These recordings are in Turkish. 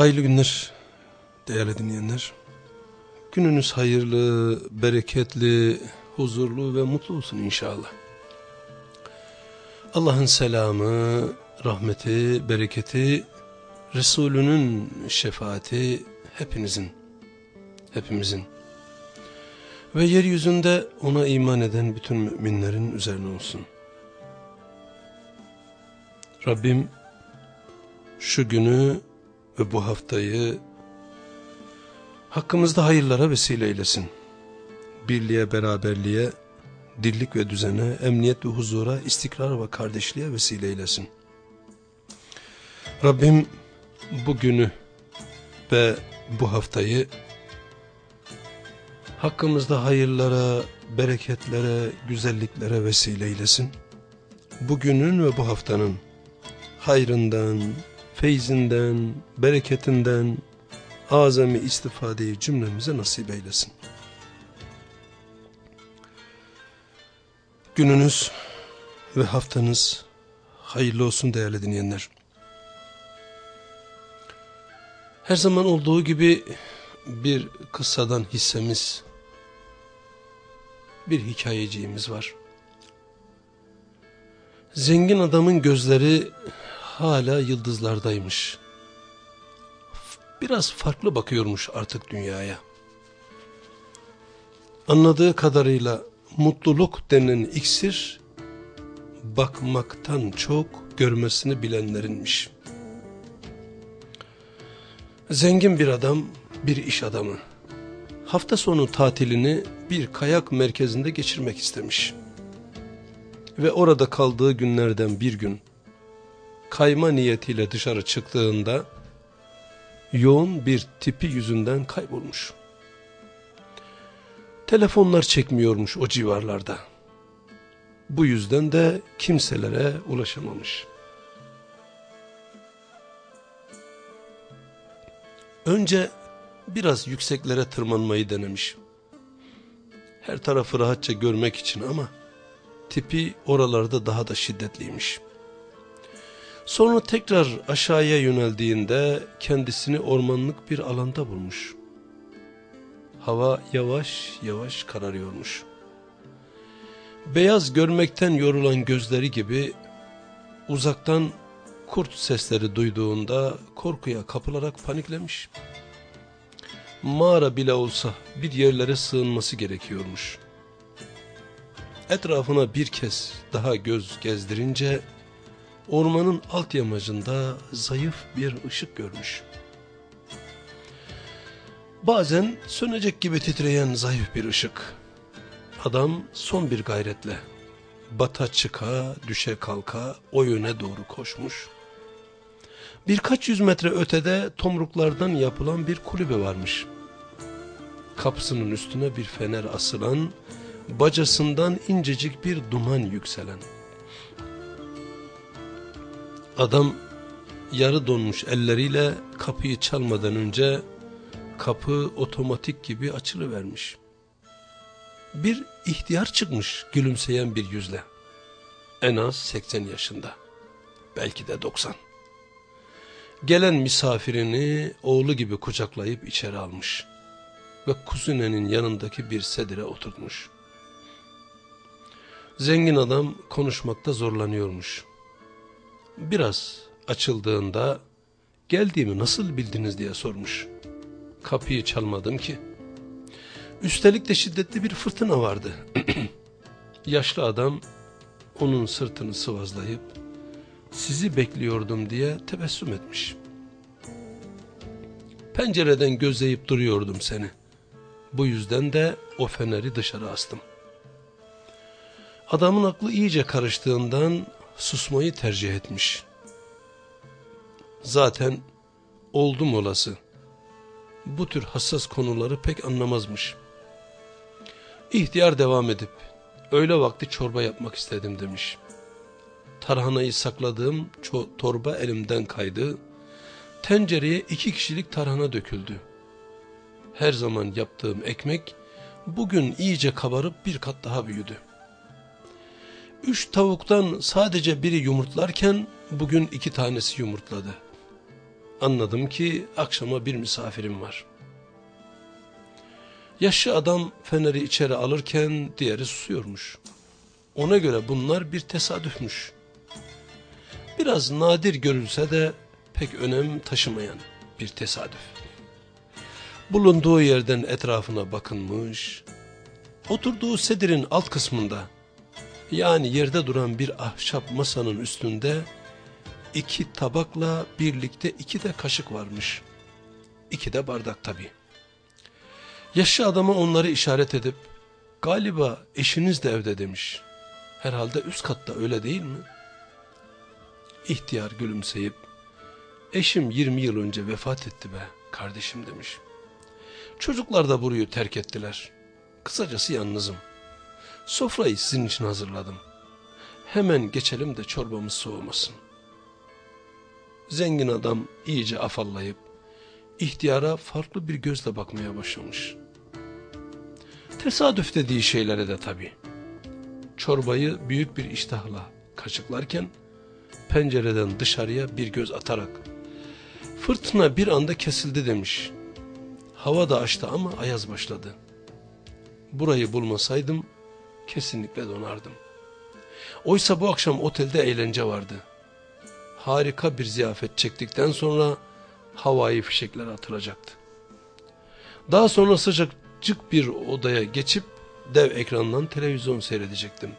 Hayırlı günler değerli dinleyenler. Gününüz hayırlı, bereketli, huzurlu ve mutlu olsun inşallah. Allah'ın selamı, rahmeti, bereketi, Resulünün şefaati hepinizin, hepimizin ve yeryüzünde ona iman eden bütün müminlerin üzerine olsun. Rabbim şu günü ve bu haftayı hakkımızda hayırlara vesile eylesin. Birliğe, beraberliğe, dirlik ve düzene, emniyet ve huzura, istikrar ve kardeşliğe vesile eylesin. Rabbim bu günü ve bu haftayı hakkımızda hayırlara, bereketlere, güzelliklere vesile eylesin. Bugünün ve bu haftanın hayrından, feyzinden, bereketinden, azami istifadeyi cümlemize nasip eylesin. Gününüz ve haftanız hayırlı olsun değerli dinleyenler. Her zaman olduğu gibi bir kıssadan hissemiz, bir hikayeciğimiz var. Zengin adamın gözleri hala yıldızlardaymış. Biraz farklı bakıyormuş artık dünyaya. Anladığı kadarıyla mutluluk denen iksir, bakmaktan çok görmesini bilenlerinmiş. Zengin bir adam, bir iş adamı. Hafta sonu tatilini bir kayak merkezinde geçirmek istemiş. Ve orada kaldığı günlerden bir gün kayma niyetiyle dışarı çıktığında yoğun bir tipi yüzünden kaybolmuş. Telefonlar çekmiyormuş o civarlarda. Bu yüzden de kimselere ulaşamamış. Önce biraz yükseklere tırmanmayı denemiş. Her tarafı rahatça görmek için ama tipi oralarda daha da şiddetliymiş. Sonra tekrar aşağıya yöneldiğinde kendisini ormanlık bir alanda bulmuş. Hava yavaş yavaş kararıyormuş. Beyaz görmekten yorulan gözleri gibi uzaktan kurt sesleri duyduğunda korkuya kapılarak paniklemiş. Mağara bile olsa bir yerlere sığınması gerekiyormuş. Etrafına bir kez daha göz gezdirince ormanın alt yamacında zayıf bir ışık görmüş. Bazen sönecek gibi titreyen zayıf bir ışık. Adam son bir gayretle bata çıka, düşe kalka o yöne doğru koşmuş. Birkaç yüz metre ötede tomruklardan yapılan bir kulübe varmış. Kapısının üstüne bir fener asılan, bacasından incecik bir duman yükselen. Adam yarı donmuş elleriyle kapıyı çalmadan önce kapı otomatik gibi açılıvermiş. Bir ihtiyar çıkmış gülümseyen bir yüzle. En az 80 yaşında. Belki de 90. Gelen misafirini oğlu gibi kucaklayıp içeri almış. Ve kuzinenin yanındaki bir sedire oturtmuş. Zengin adam konuşmakta zorlanıyormuş. Biraz açıldığında geldiğimi nasıl bildiniz diye sormuş. Kapıyı çalmadım ki. Üstelik de şiddetli bir fırtına vardı. Yaşlı adam onun sırtını sıvazlayıp sizi bekliyordum diye tebessüm etmiş. Pencereden gözleyip duruyordum seni. Bu yüzden de o feneri dışarı astım. Adamın aklı iyice karıştığından susmayı tercih etmiş. Zaten oldum olası. Bu tür hassas konuları pek anlamazmış. İhtiyar devam edip, öğle vakti çorba yapmak istedim demiş. Tarhanayı sakladığım torba elimden kaydı. Tencereye iki kişilik tarhana döküldü. Her zaman yaptığım ekmek bugün iyice kabarıp bir kat daha büyüdü. Üç tavuktan sadece biri yumurtlarken bugün iki tanesi yumurtladı. Anladım ki akşama bir misafirim var. Yaşlı adam feneri içeri alırken diğeri susuyormuş. Ona göre bunlar bir tesadüfmüş. Biraz nadir görülse de pek önem taşımayan bir tesadüf. Bulunduğu yerden etrafına bakınmış, oturduğu sedirin alt kısmında yani yerde duran bir ahşap masanın üstünde iki tabakla birlikte iki de kaşık varmış. İki de bardak tabi. Yaşlı adama onları işaret edip galiba eşiniz de evde demiş. Herhalde üst katta öyle değil mi? İhtiyar gülümseyip eşim 20 yıl önce vefat etti be kardeşim demiş. Çocuklar da burayı terk ettiler. Kısacası yalnızım. Sofrayı sizin için hazırladım. Hemen geçelim de çorbamız soğumasın. Zengin adam iyice afallayıp ihtiyara farklı bir gözle bakmaya başlamış. Tesadüf dediği şeylere de tabi. Çorbayı büyük bir iştahla kaşıklarken pencereden dışarıya bir göz atarak fırtına bir anda kesildi demiş. Hava da açtı ama ayaz başladı. Burayı bulmasaydım kesinlikle donardım. Oysa bu akşam otelde eğlence vardı. Harika bir ziyafet çektikten sonra havai fişekler atılacaktı. Daha sonra sıcakcık bir odaya geçip dev ekrandan televizyon seyredecektim.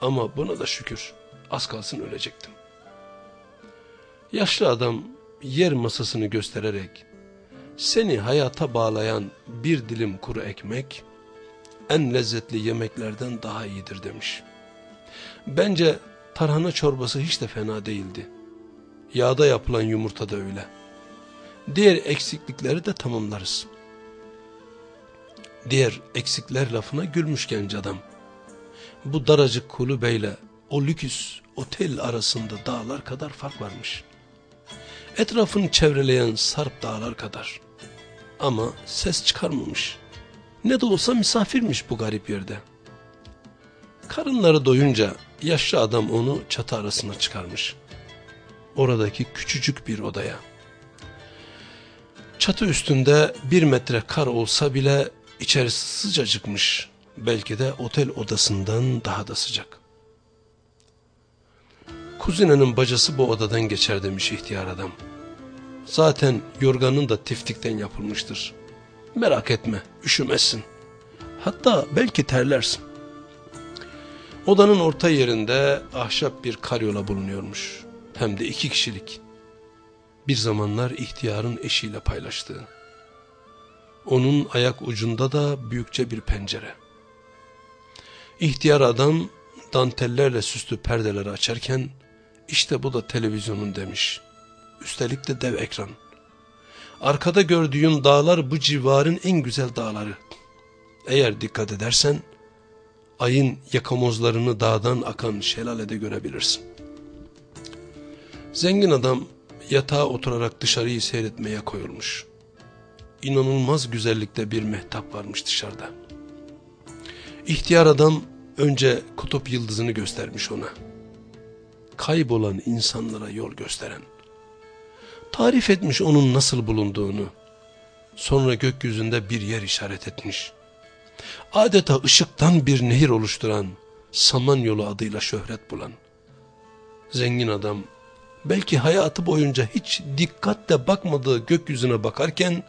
Ama buna da şükür az kalsın ölecektim. Yaşlı adam yer masasını göstererek seni hayata bağlayan bir dilim kuru ekmek en lezzetli yemeklerden daha iyidir demiş. Bence tarhana çorbası hiç de fena değildi. Yağda yapılan yumurta da öyle. Diğer eksiklikleri de tamamlarız. Diğer eksikler lafına gülmüş genç adam. Bu daracık kulübeyle o lüküs otel arasında dağlar kadar fark varmış. Etrafını çevreleyen sarp dağlar kadar. Ama ses çıkarmamış. Ne de olsa misafirmiş bu garip yerde. Karınları doyunca yaşlı adam onu çatı arasına çıkarmış. Oradaki küçücük bir odaya. Çatı üstünde bir metre kar olsa bile içerisi sıcacıkmış. Belki de otel odasından daha da sıcak. Kuzinenin bacası bu odadan geçer demiş ihtiyar adam. Zaten yorganın da tiftikten yapılmıştır. Merak etme, üşümezsin. Hatta belki terlersin. Odanın orta yerinde ahşap bir karyola bulunuyormuş. Hem de iki kişilik. Bir zamanlar ihtiyarın eşiyle paylaştığı. Onun ayak ucunda da büyükçe bir pencere. İhtiyar adam dantellerle süslü perdeleri açarken işte bu da televizyonun demiş. Üstelik de dev ekran. Arkada gördüğün dağlar bu civarın en güzel dağları. Eğer dikkat edersen ayın yakamozlarını dağdan akan şelalede görebilirsin. Zengin adam yatağa oturarak dışarıyı seyretmeye koyulmuş. İnanılmaz güzellikte bir mehtap varmış dışarıda. İhtiyar adam önce kutup yıldızını göstermiş ona. Kaybolan insanlara yol gösteren tarif etmiş onun nasıl bulunduğunu. Sonra gökyüzünde bir yer işaret etmiş. Adeta ışıktan bir nehir oluşturan, Samanyolu adıyla şöhret bulan. Zengin adam, belki hayatı boyunca hiç dikkatle bakmadığı gökyüzüne bakarken,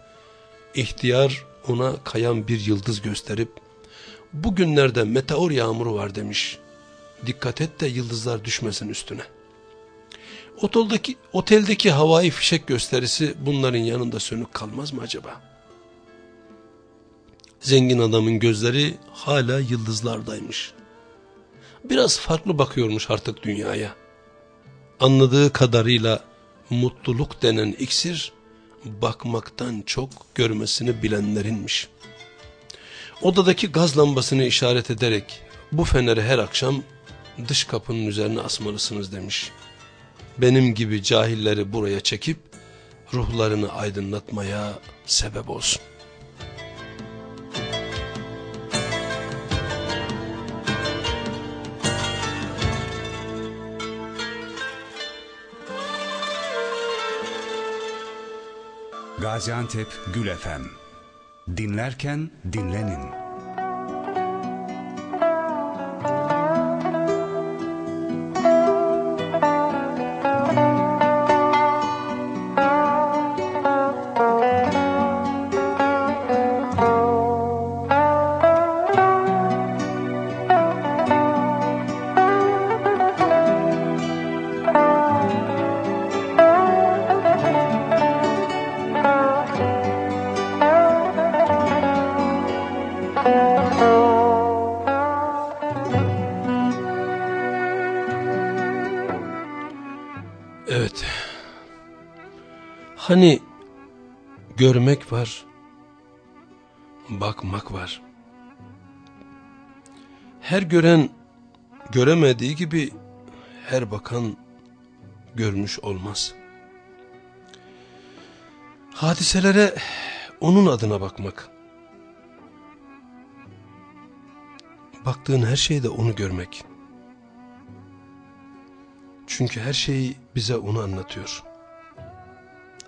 ihtiyar ona kayan bir yıldız gösterip, bugünlerde meteor yağmuru var demiş. Dikkat et de yıldızlar düşmesin üstüne.'' Oteldeki, oteldeki havai fişek gösterisi bunların yanında sönük kalmaz mı acaba? Zengin adamın gözleri hala yıldızlardaymış. Biraz farklı bakıyormuş artık dünyaya. Anladığı kadarıyla mutluluk denen iksir bakmaktan çok görmesini bilenlerinmiş. Odadaki gaz lambasını işaret ederek bu feneri her akşam dış kapının üzerine asmalısınız demiş benim gibi cahilleri buraya çekip ruhlarını aydınlatmaya sebep olsun. Gaziantep Gül Efem Dinlerken dinlenin. Görmek var, bakmak var. Her gören göremediği gibi her bakan görmüş olmaz. Hadiselere onun adına bakmak. Baktığın her şeyde onu görmek. Çünkü her şeyi bize onu anlatıyor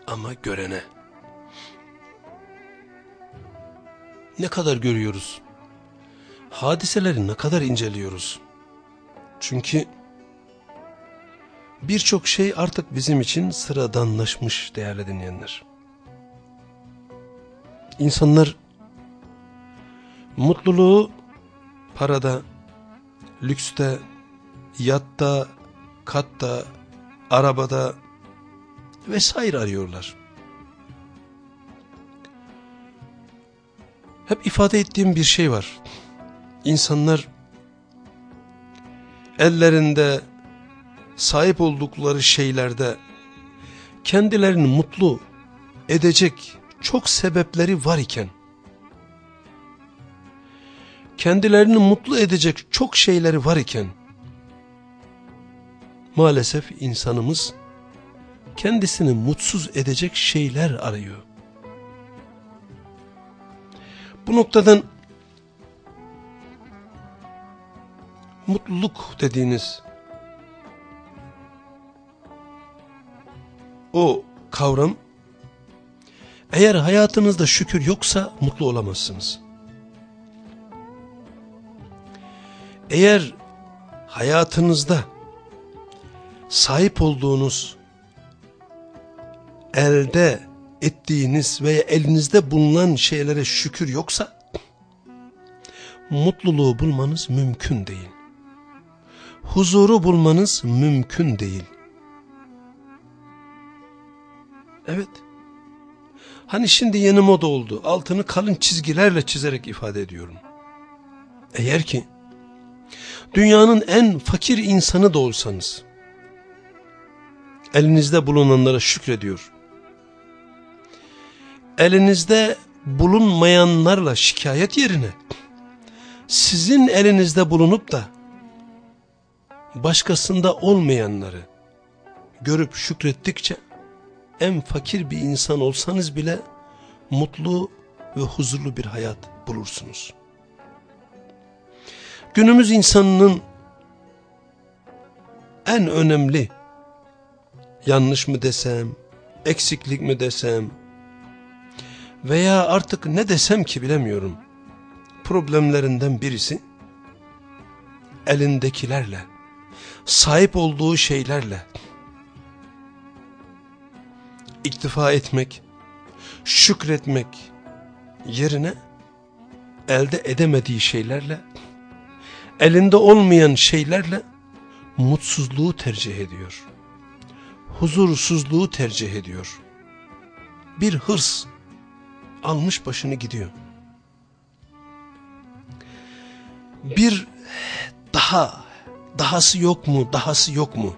ama görene. Ne kadar görüyoruz? Hadiseleri ne kadar inceliyoruz? Çünkü birçok şey artık bizim için sıradanlaşmış değerli dinleyenler. İnsanlar mutluluğu parada, lükste, yatta, katta, arabada, vesaire arıyorlar. Hep ifade ettiğim bir şey var. İnsanlar ellerinde sahip oldukları şeylerde kendilerini mutlu edecek çok sebepleri var iken kendilerini mutlu edecek çok şeyleri var iken maalesef insanımız kendisini mutsuz edecek şeyler arıyor. Bu noktadan mutluluk dediğiniz o kavram eğer hayatınızda şükür yoksa mutlu olamazsınız. Eğer hayatınızda sahip olduğunuz elde ettiğiniz veya elinizde bulunan şeylere şükür yoksa mutluluğu bulmanız mümkün değil. Huzuru bulmanız mümkün değil. Evet. Hani şimdi yeni moda oldu. Altını kalın çizgilerle çizerek ifade ediyorum. Eğer ki dünyanın en fakir insanı da olsanız elinizde bulunanlara şükrediyor elinizde bulunmayanlarla şikayet yerine sizin elinizde bulunup da başkasında olmayanları görüp şükrettikçe en fakir bir insan olsanız bile mutlu ve huzurlu bir hayat bulursunuz. Günümüz insanının en önemli yanlış mı desem, eksiklik mi desem, veya artık ne desem ki bilemiyorum. Problemlerinden birisi elindekilerle, sahip olduğu şeylerle iktifa etmek, şükretmek yerine elde edemediği şeylerle, elinde olmayan şeylerle mutsuzluğu tercih ediyor. Huzursuzluğu tercih ediyor. Bir hırs, almış başını gidiyor. Bir daha, dahası yok mu, dahası yok mu?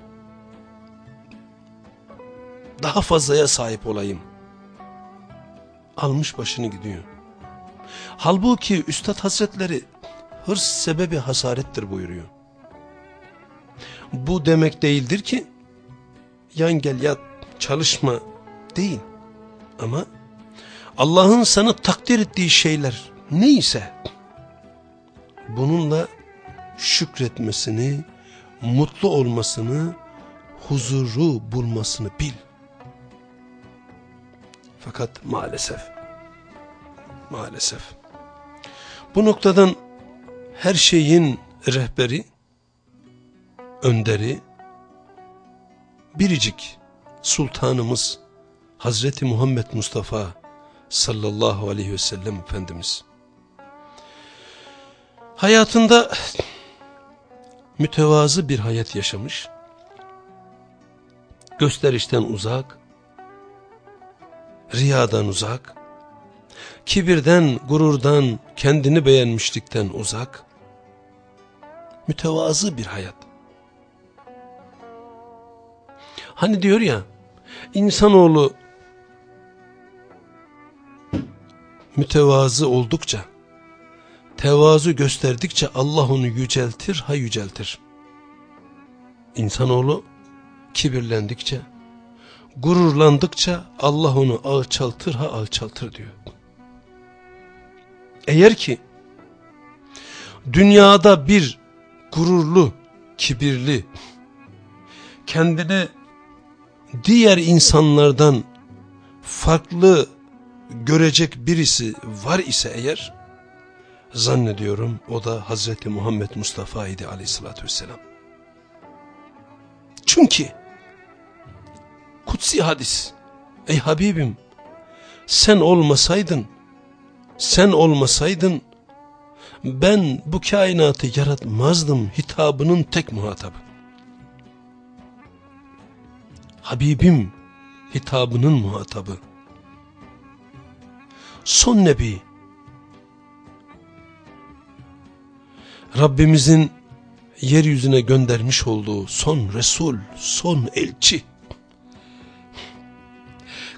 Daha fazlaya sahip olayım. Almış başını gidiyor. Halbuki Üstad Hazretleri hırs sebebi hasarettir buyuruyor. Bu demek değildir ki yan gel yat çalışma değil. Ama Allah'ın sana takdir ettiği şeyler neyse bununla şükretmesini, mutlu olmasını, huzuru bulmasını bil. Fakat maalesef, maalesef bu noktadan her şeyin rehberi, önderi, biricik sultanımız Hazreti Muhammed Mustafa sallallahu aleyhi ve sellem Efendimiz. Hayatında mütevazı bir hayat yaşamış, gösterişten uzak, riyadan uzak, kibirden, gururdan, kendini beğenmişlikten uzak, mütevazı bir hayat. Hani diyor ya, insanoğlu mütevazı oldukça, tevazu gösterdikçe Allah onu yüceltir ha yüceltir. İnsanoğlu kibirlendikçe, gururlandıkça Allah onu alçaltır ha alçaltır diyor. Eğer ki dünyada bir gururlu, kibirli, kendini diğer insanlardan farklı görecek birisi var ise eğer, zannediyorum o da Hazreti Muhammed Mustafa idi aleyhissalatü vesselam. Çünkü kutsi hadis, ey Habibim sen olmasaydın, sen olmasaydın ben bu kainatı yaratmazdım hitabının tek muhatabı. Habibim hitabının muhatabı. Son nebi. Rabbimizin yeryüzüne göndermiş olduğu son Resul, son elçi.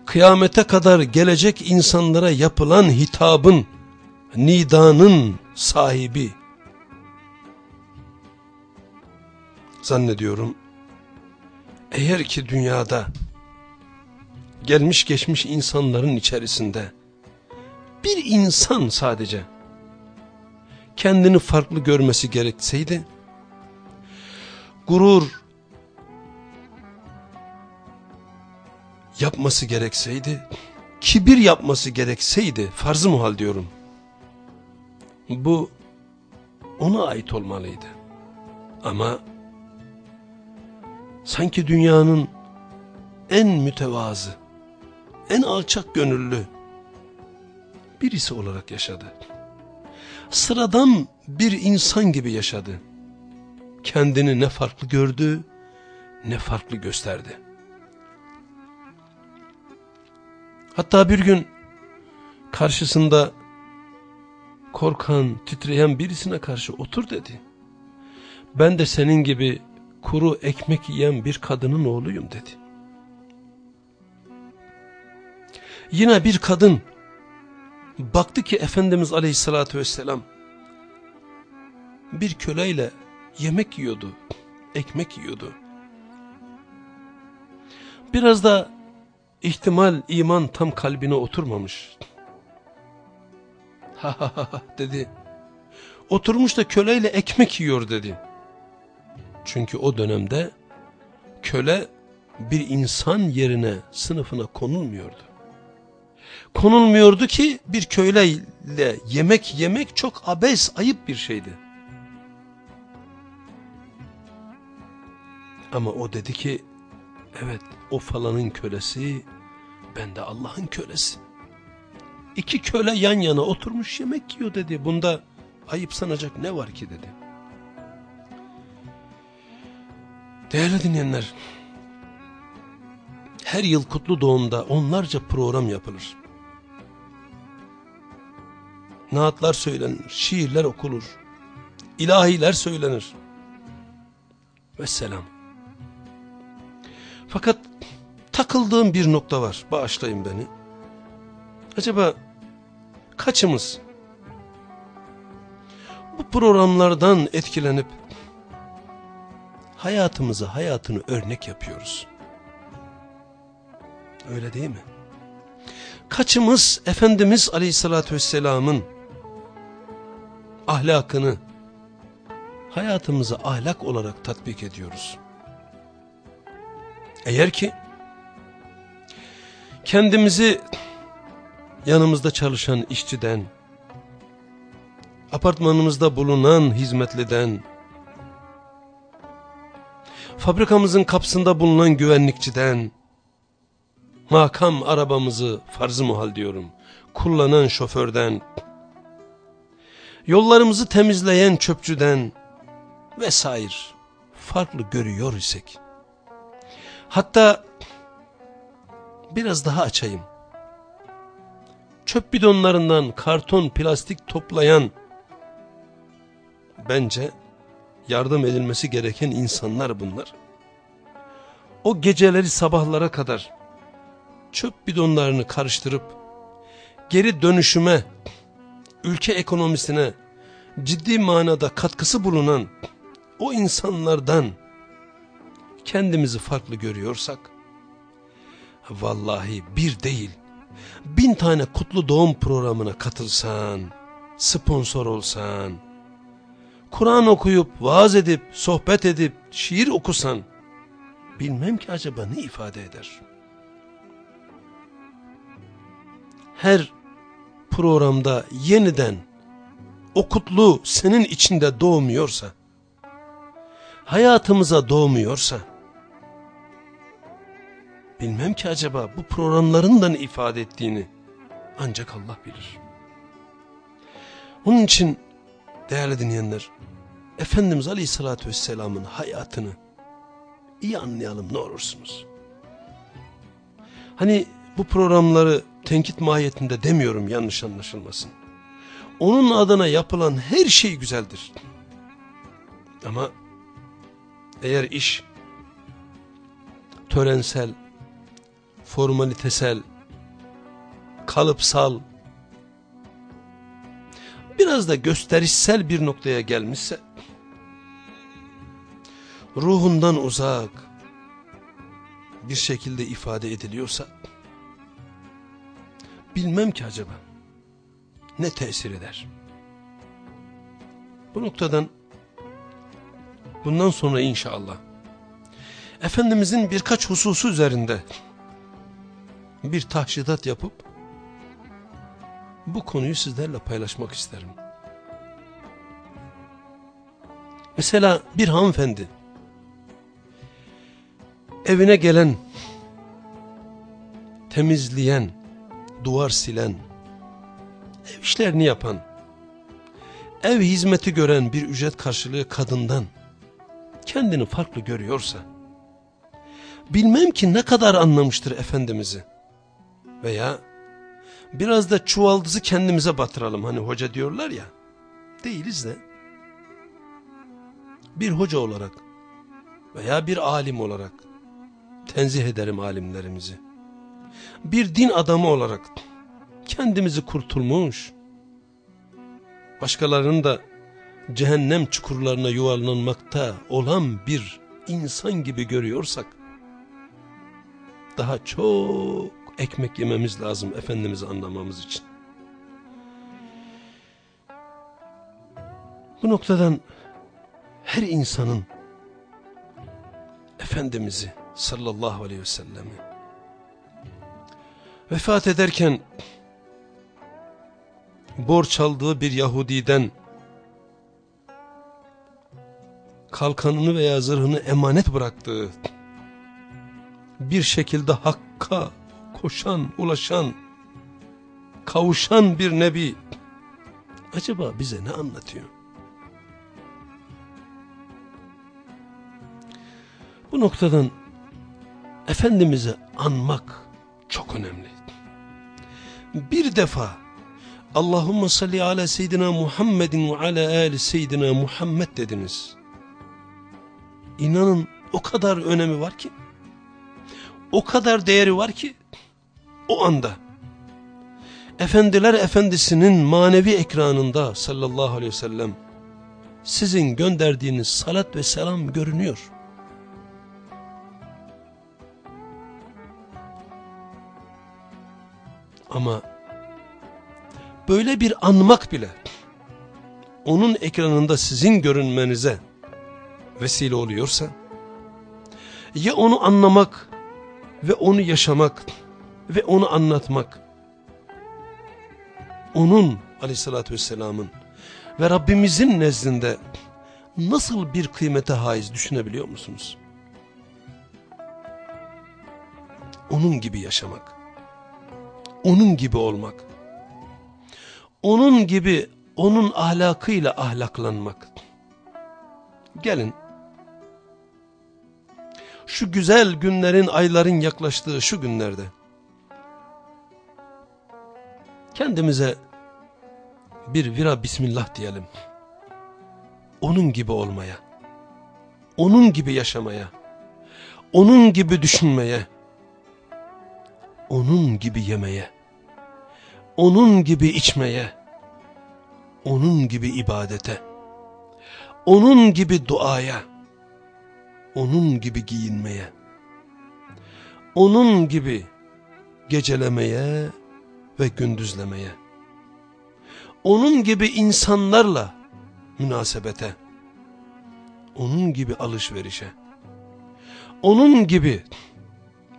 Kıyamete kadar gelecek insanlara yapılan hitabın, nidanın sahibi. Zannediyorum eğer ki dünyada gelmiş geçmiş insanların içerisinde bir insan sadece kendini farklı görmesi gerekseydi gurur yapması gerekseydi kibir yapması gerekseydi farzı muhal diyorum bu ona ait olmalıydı. Ama sanki dünyanın en mütevazı, en alçak gönüllü birisi olarak yaşadı. Sıradan bir insan gibi yaşadı. Kendini ne farklı gördü, ne farklı gösterdi. Hatta bir gün karşısında korkan, titreyen birisine karşı otur dedi. Ben de senin gibi kuru ekmek yiyen bir kadının oğluyum dedi. Yine bir kadın baktı ki Efendimiz Aleyhisselatü Vesselam bir köleyle yemek yiyordu, ekmek yiyordu. Biraz da ihtimal iman tam kalbine oturmamış. Ha ha ha dedi. Oturmuş da köleyle ekmek yiyor dedi. Çünkü o dönemde köle bir insan yerine sınıfına konulmuyordu. Konulmuyordu ki bir köleyle yemek yemek çok abes, ayıp bir şeydi. Ama o dedi ki, evet o falanın kölesi, ben de Allah'ın kölesi. İki köle yan yana oturmuş yemek yiyor dedi. Bunda ayıp sanacak ne var ki dedi. Değerli dinleyenler, her yıl kutlu doğumda onlarca program yapılır. Naatlar söylenir, şiirler okulur, ilahiler söylenir. Vesselam. Fakat takıldığım bir nokta var, bağışlayın beni. Acaba kaçımız bu programlardan etkilenip hayatımızı hayatını örnek yapıyoruz. Öyle değil mi? Kaçımız Efendimiz Aleyhisselatü Vesselam'ın ahlakını hayatımıza ahlak olarak tatbik ediyoruz. Eğer ki kendimizi yanımızda çalışan işçiden, apartmanımızda bulunan hizmetliden, fabrikamızın kapısında bulunan güvenlikçiden, makam arabamızı farz-ı muhal diyorum, kullanan şoförden, yollarımızı temizleyen çöpçüden vesaire farklı görüyor isek, hatta biraz daha açayım, çöp bidonlarından karton plastik toplayan, bence yardım edilmesi gereken insanlar bunlar. O geceleri sabahlara kadar çöp bidonlarını karıştırıp geri dönüşüme, ülke ekonomisine ciddi manada katkısı bulunan o insanlardan kendimizi farklı görüyorsak, vallahi bir değil, bin tane kutlu doğum programına katılsan, sponsor olsan, Kur'an okuyup, vaaz edip, sohbet edip, şiir okusan, bilmem ki acaba ne ifade eder? Her programda yeniden o kutlu senin içinde doğmuyorsa, hayatımıza doğmuyorsa, bilmem ki acaba bu programların da ne ifade ettiğini ancak Allah bilir. Onun için değerli dinleyenler, Efendimiz Aleyhisselatü Vesselam'ın hayatını iyi anlayalım ne olursunuz. Hani bu programları tenkit mahiyetinde demiyorum yanlış anlaşılmasın. Onun adına yapılan her şey güzeldir. Ama eğer iş törensel, formalitesel, kalıpsal, biraz da gösterişsel bir noktaya gelmişse, ruhundan uzak bir şekilde ifade ediliyorsa, bilmem ki acaba ne tesir eder. Bu noktadan bundan sonra inşallah Efendimizin birkaç hususu üzerinde bir tahşidat yapıp bu konuyu sizlerle paylaşmak isterim. Mesela bir hanımefendi evine gelen, temizleyen, duvar silen, ev işlerini yapan, ev hizmeti gören bir ücret karşılığı kadından kendini farklı görüyorsa, bilmem ki ne kadar anlamıştır Efendimiz'i. Veya biraz da çuvaldızı kendimize batıralım. Hani hoca diyorlar ya, değiliz de. Bir hoca olarak veya bir alim olarak tenzih ederim alimlerimizi. Bir din adamı olarak kendimizi kurtulmuş, başkalarının da cehennem çukurlarına yuvarlanmakta olan bir insan gibi görüyorsak, daha çok ekmek yememiz lazım Efendimiz'i anlamamız için. Bu noktadan her insanın Efendimiz'i sallallahu aleyhi ve sellemi vefat ederken borç aldığı bir Yahudiden kalkanını veya zırhını emanet bıraktığı bir şekilde hakka koşan, ulaşan, kavuşan bir nebi acaba bize ne anlatıyor? Bu noktadan Efendimiz'i anmak çok önemli. Bir defa Allahümme salli ala seyyidina Muhammedin ve ala ali seyyidina Muhammed dediniz. İnanın o kadar önemi var ki, o kadar değeri var ki, o anda Efendiler Efendisi'nin manevi ekranında sallallahu aleyhi ve sellem sizin gönderdiğiniz salat ve selam görünüyor. Ama böyle bir anmak bile onun ekranında sizin görünmenize vesile oluyorsa ya onu anlamak ve onu yaşamak ve onu anlatmak onun aleyhissalatü vesselamın ve Rabbimizin nezdinde nasıl bir kıymete haiz düşünebiliyor musunuz? Onun gibi yaşamak, onun gibi olmak, onun gibi onun ahlakıyla ahlaklanmak. Gelin. Şu güzel günlerin, ayların yaklaştığı şu günlerde. Kendimize bir vira bismillah diyelim. Onun gibi olmaya, onun gibi yaşamaya, onun gibi düşünmeye, onun gibi yemeye, onun gibi içmeye, onun gibi ibadete, onun gibi duaya, onun gibi giyinmeye, onun gibi gecelemeye ve gündüzlemeye, onun gibi insanlarla münasebete, onun gibi alışverişe, onun gibi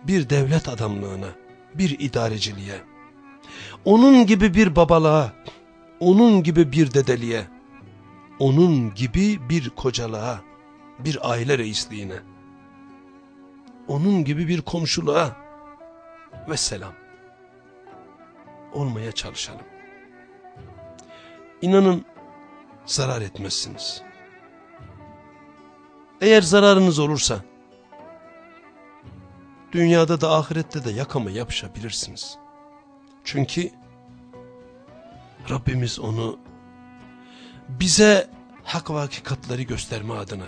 bir devlet adamlığına, bir idareciliğe, onun gibi bir babalığa, onun gibi bir dedeliğe, onun gibi bir kocalığa, bir aile reisliğine, onun gibi bir komşuluğa ve selam olmaya çalışalım. İnanın zarar etmezsiniz. Eğer zararınız olursa, dünyada da ahirette de yakama yapışabilirsiniz. Çünkü Rabbimiz onu bize hak ve hakikatleri gösterme adına,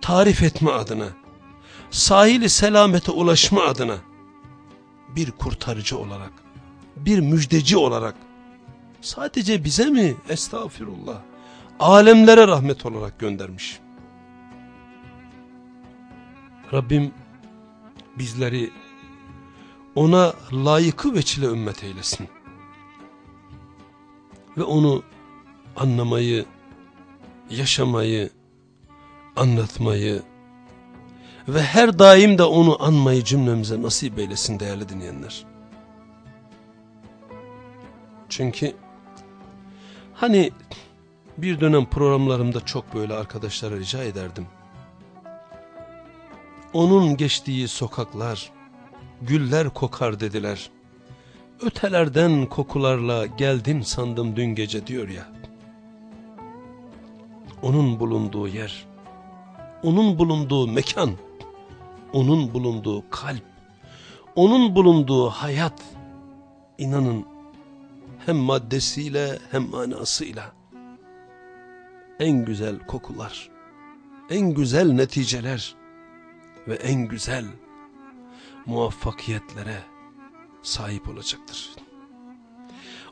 tarif etme adına, sahili selamete ulaşma adına bir kurtarıcı olarak, bir müjdeci olarak sadece bize mi estağfirullah alemlere rahmet olarak göndermiş. Rabbim bizleri ona layıkı veçile ümmet eylesin. Ve onu anlamayı, yaşamayı, anlatmayı ve her daim de onu anmayı cümlemize nasip eylesin değerli dinleyenler. Çünkü hani bir dönem programlarımda çok böyle arkadaşlara rica ederdim. Onun geçtiği sokaklar, güller kokar dediler. Ötelerden kokularla geldin sandım dün gece diyor ya. Onun bulunduğu yer, onun bulunduğu mekan, onun bulunduğu kalp, onun bulunduğu hayat, inanın hem maddesiyle hem manasıyla en güzel kokular, en güzel neticeler ve en güzel muvaffakiyetlere sahip olacaktır.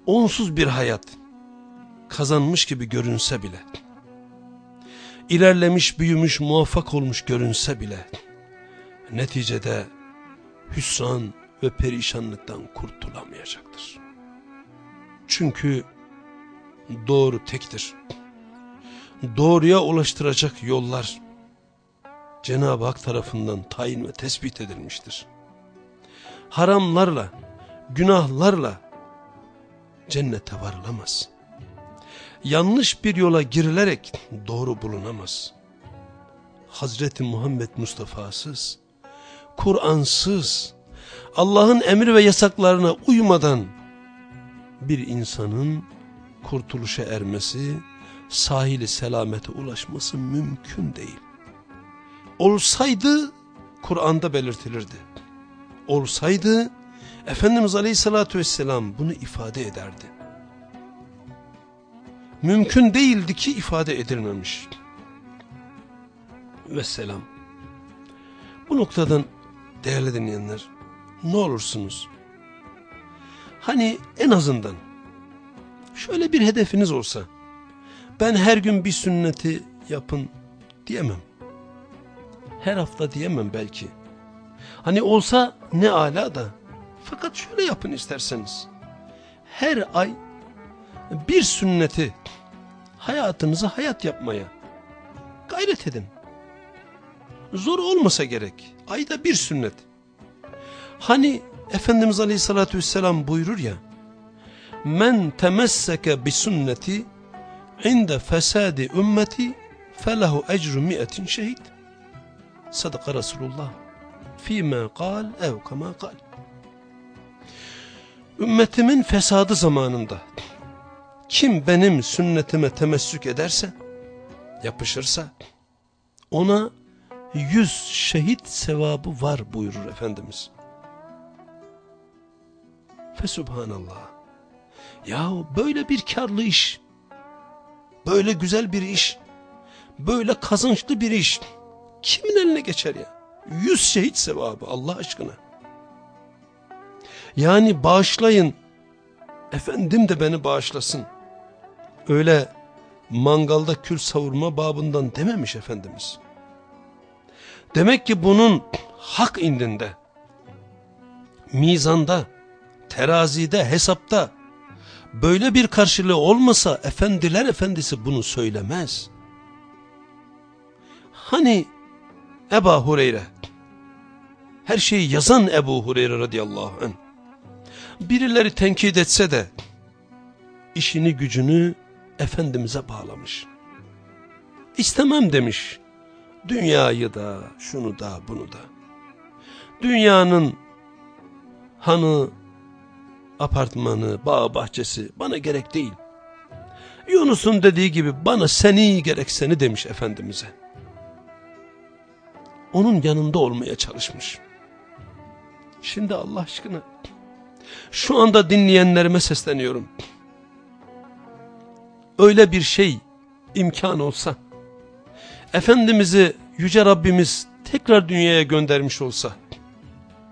Onsuz bir hayat kazanmış gibi görünse bile, ilerlemiş, büyümüş, muvaffak olmuş görünse bile, neticede hüsran ve perişanlıktan kurtulamayacaktır. Çünkü doğru tektir. Doğruya ulaştıracak yollar Cenab-ı Hak tarafından tayin ve tespit edilmiştir. Haramlarla, günahlarla cennete varılamaz. Yanlış bir yola girilerek doğru bulunamaz. Hazreti Muhammed Mustafa'sız, Kur'ansız, Allah'ın emir ve yasaklarına uymadan bir insanın kurtuluşa ermesi, sahili selamete ulaşması mümkün değil. Olsaydı Kur'an'da belirtilirdi. Olsaydı Efendimiz Aleyhisselatü Vesselam bunu ifade ederdi. Mümkün değildi ki ifade edilmemiş. Vesselam. Bu noktadan değerli dinleyenler ne olursunuz Hani en azından şöyle bir hedefiniz olsa ben her gün bir sünneti yapın diyemem. Her hafta diyemem belki. Hani olsa ne ala da fakat şöyle yapın isterseniz. Her ay bir sünneti hayatınızı hayat yapmaya gayret edin. Zor olmasa gerek. Ayda bir sünnet. Hani Efendimiz Aleyhisselatü Vesselam buyurur ya, men temesseke bi sünneti inde fesadi ümmeti felehu ecru mi'etin şehid. Sadaka Resulullah fîmâ kal ev kama kal. Ümmetimin fesadı zamanında kim benim sünnetime temessük ederse, yapışırsa ona yüz şehit sevabı var buyurur Efendimiz. Fesubhanallah. Yahu böyle bir karlı iş, böyle güzel bir iş, böyle kazançlı bir iş kimin eline geçer ya? Yüz şehit sevabı Allah aşkına. Yani bağışlayın, efendim de beni bağışlasın. Öyle mangalda kül savurma babından dememiş Efendimiz. Demek ki bunun hak indinde, mizanda, terazide, hesapta böyle bir karşılığı olmasa efendiler efendisi bunu söylemez. Hani Eba Hureyre, her şeyi yazan Ebu Hureyre radıyallahu anh, birileri tenkit etse de işini gücünü Efendimiz'e bağlamış. İstemem demiş. Dünyayı da, şunu da, bunu da. Dünyanın hanı, apartmanı, bağ bahçesi bana gerek değil. Yunus'un dediği gibi bana seni gerek seni demiş Efendimiz'e. Onun yanında olmaya çalışmış. Şimdi Allah aşkına şu anda dinleyenlerime sesleniyorum. Öyle bir şey imkan olsa, Efendimiz'i Yüce Rabbimiz tekrar dünyaya göndermiş olsa,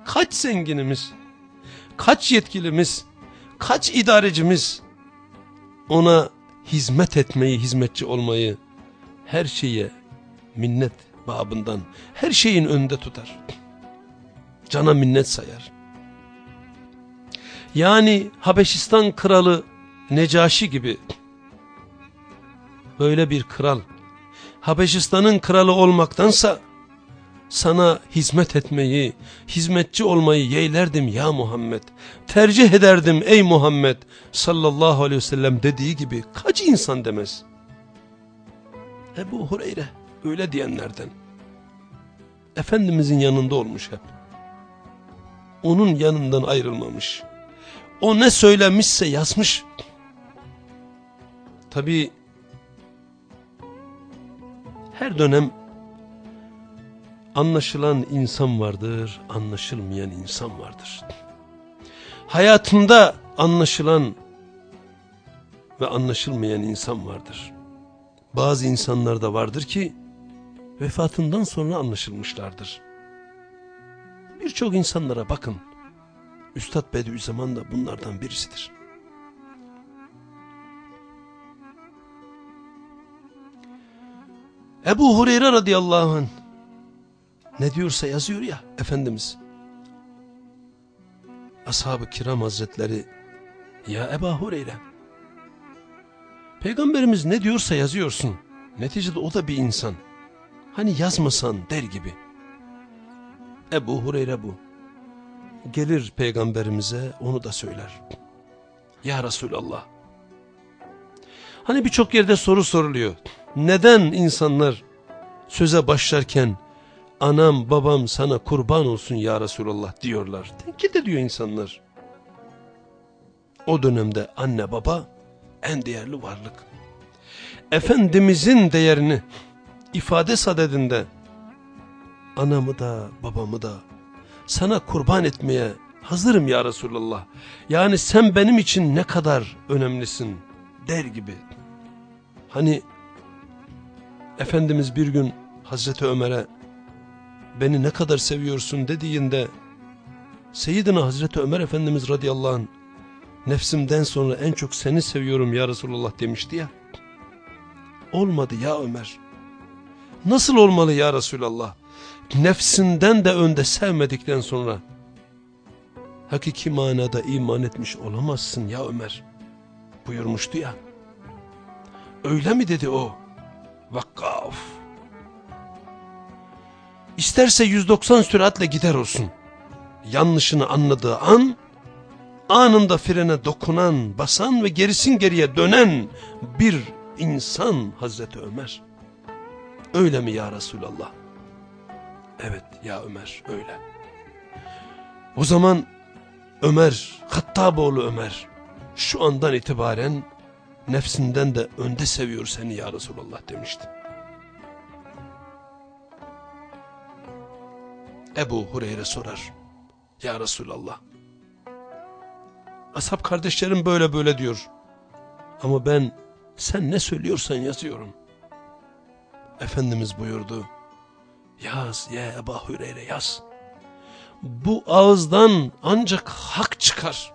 kaç zenginimiz, kaç yetkilimiz, kaç idarecimiz ona hizmet etmeyi, hizmetçi olmayı, her şeye minnet babından, her şeyin önünde tutar. Cana minnet sayar. Yani Habeşistan kralı Necaşi gibi böyle bir kral Habeşistan'ın kralı olmaktansa sana hizmet etmeyi, hizmetçi olmayı yeğlerdim ya Muhammed. Tercih ederdim ey Muhammed sallallahu aleyhi ve sellem dediği gibi kaç insan demez. Ebu Hureyre öyle diyenlerden. Efendimizin yanında olmuş hep. Onun yanından ayrılmamış. O ne söylemişse yazmış. Tabi her dönem anlaşılan insan vardır, anlaşılmayan insan vardır. Hayatında anlaşılan ve anlaşılmayan insan vardır. Bazı insanlar da vardır ki vefatından sonra anlaşılmışlardır. Birçok insanlara bakın. Üstad Bediüzzaman da bunlardan birisidir. Ebu Hureyre radıyallahu anh ne diyorsa yazıyor ya Efendimiz. Ashab-ı kiram hazretleri ya Ebu Hureyre Peygamberimiz ne diyorsa yazıyorsun. Neticede o da bir insan. Hani yazmasan der gibi. Ebu Hureyre bu. Gelir peygamberimize onu da söyler. Ya Resulallah. Hani birçok yerde soru soruluyor. Neden insanlar söze başlarken anam babam sana kurban olsun ya Resulallah diyorlar. Tenkit ediyor insanlar. O dönemde anne baba en değerli varlık. Efendimizin değerini ifade sadedinde anamı da babamı da sana kurban etmeye hazırım ya Resulallah. Yani sen benim için ne kadar önemlisin der gibi. Hani Efendimiz bir gün Hazreti Ömer'e beni ne kadar seviyorsun dediğinde Seyyidina Hazreti Ömer Efendimiz radıyallahu anh nefsimden sonra en çok seni seviyorum ya Resulullah demişti ya. Olmadı ya Ömer. Nasıl olmalı ya Resulallah? Nefsinden de önde sevmedikten sonra hakiki manada iman etmiş olamazsın ya Ömer buyurmuştu ya. Öyle mi dedi o? Vakkaf. İsterse 190 süratle gider olsun. Yanlışını anladığı an anında frene dokunan, basan ve gerisin geriye dönen bir insan Hazreti Ömer. Öyle mi ya Resulallah? Evet ya Ömer öyle. O zaman Ömer, Hattaboğlu Ömer şu andan itibaren nefsinden de önde seviyor seni ya Resulallah demişti. Ebu Hureyre sorar. Ya Resulallah. Ashab kardeşlerim böyle böyle diyor. Ama ben sen ne söylüyorsan yazıyorum. Efendimiz buyurdu. Yaz ya Ebu Hureyre yaz. Bu ağızdan ancak hak çıkar.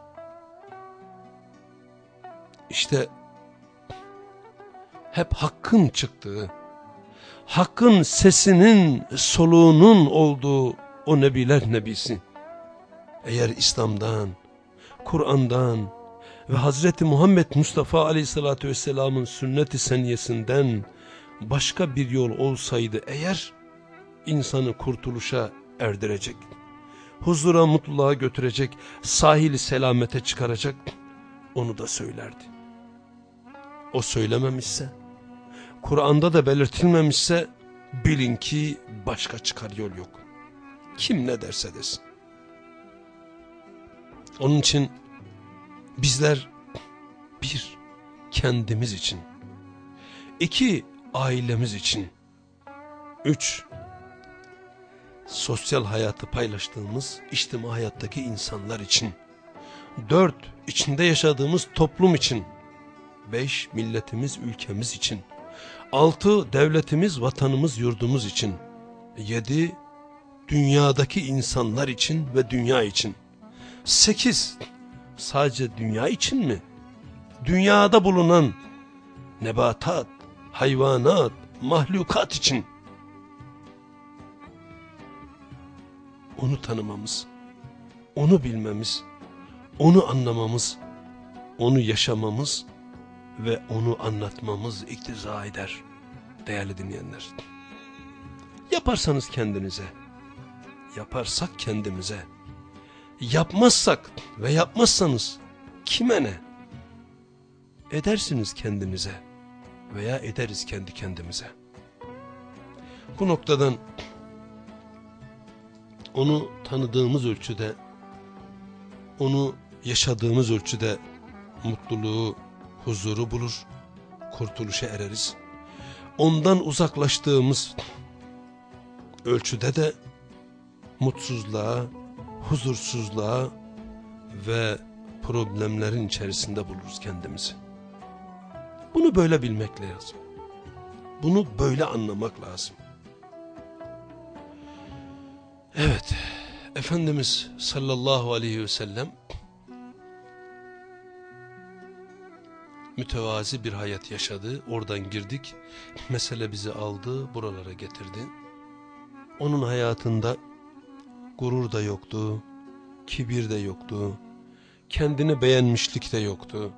İşte hep hakkın çıktığı, hakkın sesinin, soluğunun olduğu o nebiler nebisi. Eğer İslam'dan, Kur'an'dan ve Hazreti Muhammed Mustafa Aleyhisselatü Vesselam'ın sünnet-i seniyesinden başka bir yol olsaydı eğer, insanı kurtuluşa erdirecek, huzura mutluluğa götürecek, sahili selamete çıkaracak, onu da söylerdi. O söylememişse, Kur'an'da da belirtilmemişse, bilin ki başka çıkar yol yok. Kim ne derse desin. Onun için bizler bir kendimiz için, iki ailemiz için, üç sosyal hayatı paylaştığımız içtima hayattaki insanlar için, dört içinde yaşadığımız toplum için, beş milletimiz ülkemiz için, altı devletimiz vatanımız yurdumuz için, yedi dünyadaki insanlar için ve dünya için. Sekiz, sadece dünya için mi? Dünyada bulunan nebatat, hayvanat, mahlukat için. Onu tanımamız, onu bilmemiz, onu anlamamız, onu yaşamamız ve onu anlatmamız iktiza eder değerli dinleyenler. Yaparsanız kendinize, yaparsak kendimize, yapmazsak ve yapmazsanız kime ne? Edersiniz kendinize veya ederiz kendi kendimize. Bu noktadan onu tanıdığımız ölçüde, onu yaşadığımız ölçüde mutluluğu, huzuru bulur, kurtuluşa ereriz. Ondan uzaklaştığımız ölçüde de mutsuzluğa, huzursuzluğa ve problemlerin içerisinde buluruz kendimizi. Bunu böyle bilmek lazım. Bunu böyle anlamak lazım. Evet, Efendimiz sallallahu aleyhi ve sellem mütevazi bir hayat yaşadı. Oradan girdik. Mesele bizi aldı, buralara getirdi. Onun hayatında gurur da yoktu, kibir de yoktu, kendini beğenmişlik de yoktu,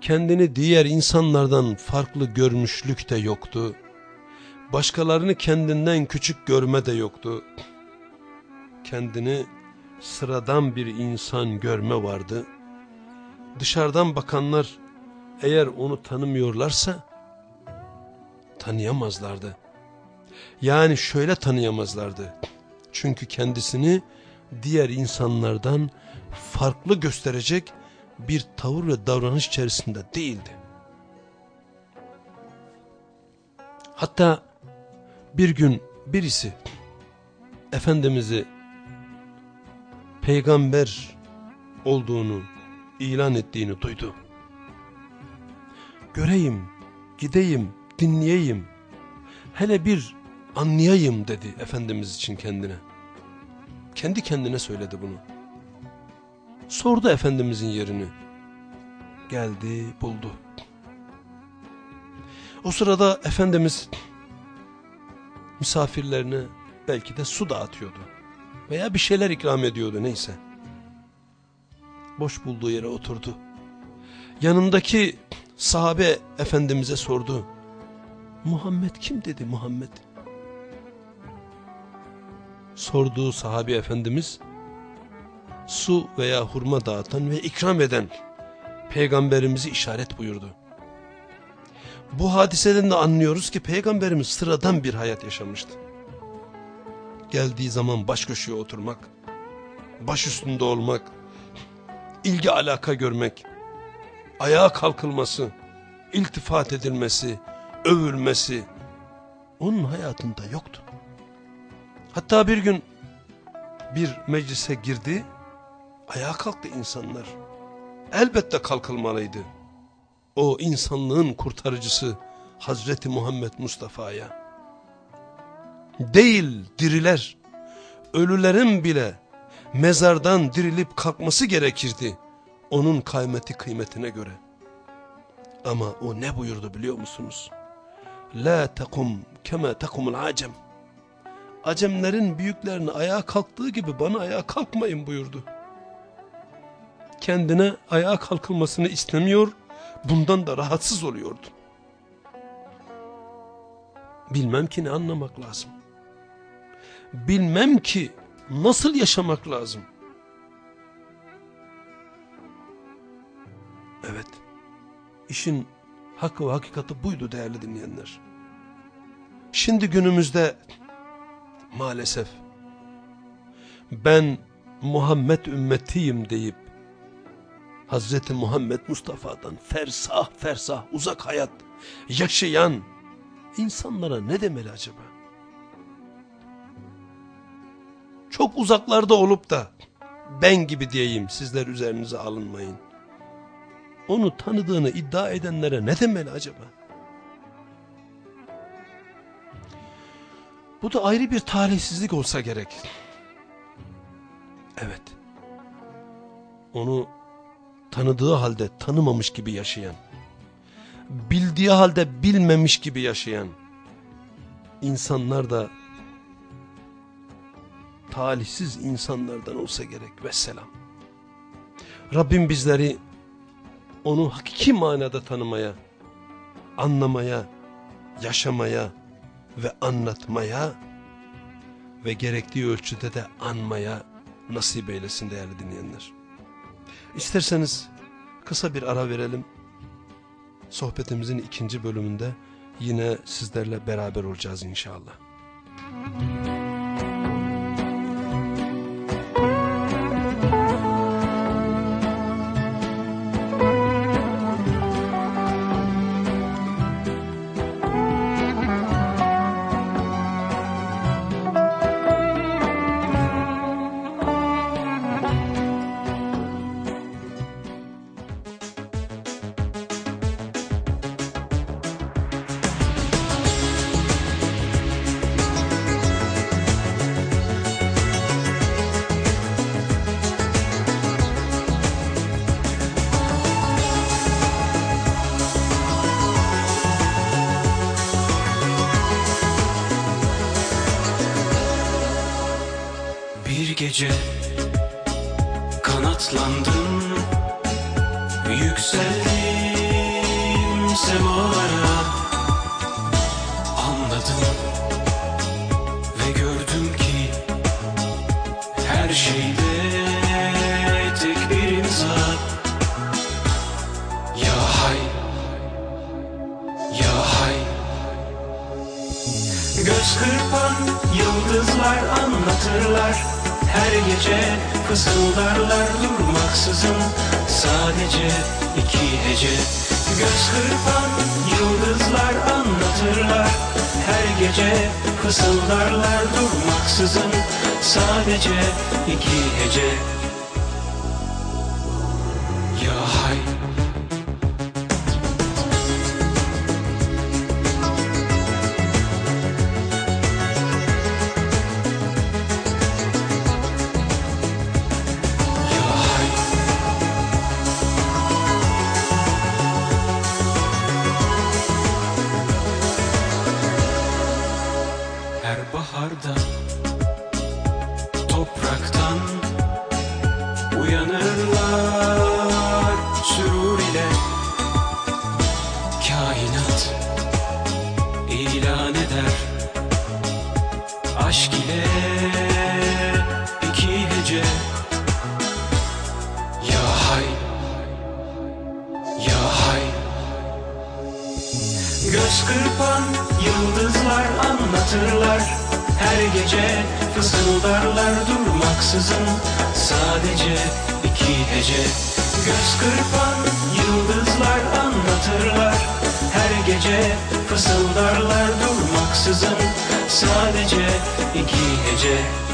kendini diğer insanlardan farklı görmüşlük de yoktu, başkalarını kendinden küçük görme de yoktu, kendini sıradan bir insan görme vardı. Dışarıdan bakanlar eğer onu tanımıyorlarsa tanıyamazlardı. Yani şöyle tanıyamazlardı. Çünkü kendisini diğer insanlardan farklı gösterecek bir tavır ve davranış içerisinde değildi. Hatta bir gün birisi Efendimiz'i peygamber olduğunu ilan ettiğini duydu. Göreyim, gideyim, dinleyeyim, hele bir anlayayım dedi Efendimiz için kendine. Kendi kendine söyledi bunu. Sordu Efendimizin yerini. Geldi, buldu. O sırada Efendimiz misafirlerine belki de su dağıtıyordu. Veya bir şeyler ikram ediyordu neyse. Boş bulduğu yere oturdu. Yanındaki sahabe efendimize sordu. Muhammed kim dedi Muhammed? Sorduğu sahabe efendimiz su veya hurma dağıtan ve ikram eden peygamberimizi işaret buyurdu. Bu hadiseden de anlıyoruz ki peygamberimiz sıradan bir hayat yaşamıştı. Geldiği zaman baş köşeye oturmak, baş üstünde olmak, ilgi alaka görmek, ayağa kalkılması, iltifat edilmesi, övülmesi onun hayatında yoktu. Hatta bir gün bir meclise girdi, ayağa kalktı insanlar. Elbette kalkılmalıydı. O insanlığın kurtarıcısı Hazreti Muhammed Mustafa'ya. Değil diriler, ölülerin bile mezardan dirilip kalkması gerekirdi. Onun kıymeti kıymetine göre. Ama o ne buyurdu biliyor musunuz? La tekum kema tekumul acem. Acemlerin büyüklerini ayağa kalktığı gibi bana ayağa kalkmayın buyurdu. Kendine ayağa kalkılmasını istemiyor, bundan da rahatsız oluyordu. Bilmem ki ne anlamak lazım. Bilmem ki nasıl yaşamak lazım. Evet, işin hakkı ve hakikati buydu değerli dinleyenler. Şimdi günümüzde maalesef ben Muhammed ümmetiyim deyip Hazreti Muhammed Mustafa'dan fersah fersah uzak hayat yaşayan insanlara ne demeli acaba? Çok uzaklarda olup da ben gibi diyeyim sizler üzerinize alınmayın. Onu tanıdığını iddia edenlere ne demeli acaba? Bu da ayrı bir talihsizlik olsa gerek. Evet. Onu tanıdığı halde tanımamış gibi yaşayan, bildiği halde bilmemiş gibi yaşayan insanlar da talihsiz insanlardan olsa gerek vesselam. Rabbim bizleri onu hakiki manada tanımaya, anlamaya, yaşamaya ve anlatmaya ve gerektiği ölçüde de anmaya nasip eylesin değerli dinleyenler. İsterseniz kısa bir ara verelim. Sohbetimizin ikinci bölümünde yine sizlerle beraber olacağız inşallah. gece gece fısıldarlar durmaksızın Sadece iki hece Göz kırpan yıldızlar anlatırlar Her gece fısıldarlar durmaksızın Sadece iki hece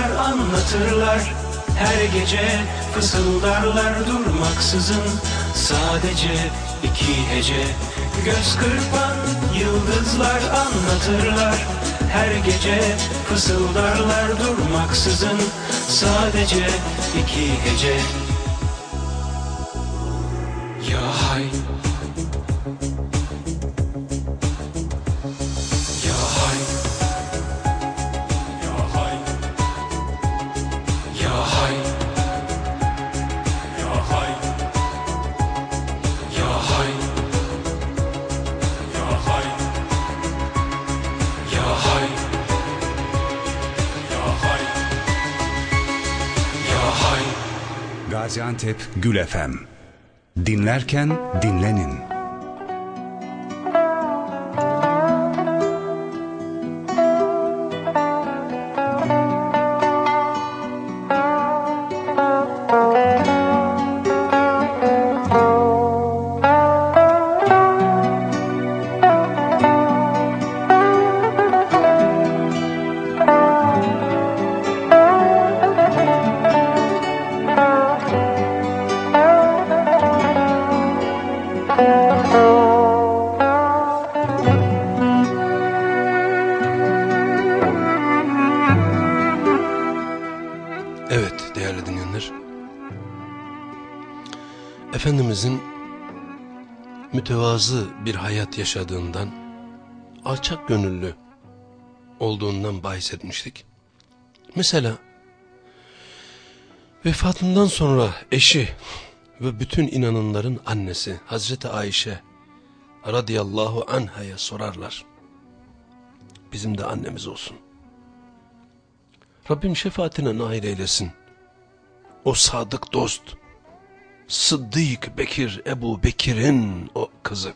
yıldızlar anlatırlar. Her gece fısıldarlar durmaksızın. Sadece iki hece Göz kırpan yıldızlar anlatırlar. Her gece fısıldarlar durmaksızın. Sadece iki hece Gaziantep Gül Efem. Dinlerken dinlenin. Evet değerli dinleyenler. Efendimizin mütevazı bir hayat yaşadığından, alçak gönüllü olduğundan bahis etmiştik. Mesela vefatından sonra eşi ve bütün inananların annesi Hazreti Ayşe radıyallahu anhaya sorarlar. Bizim de annemiz olsun. Rabbim şefaatine nail eylesin. O sadık dost, Sıddık Bekir Ebu Bekir'in o kızı.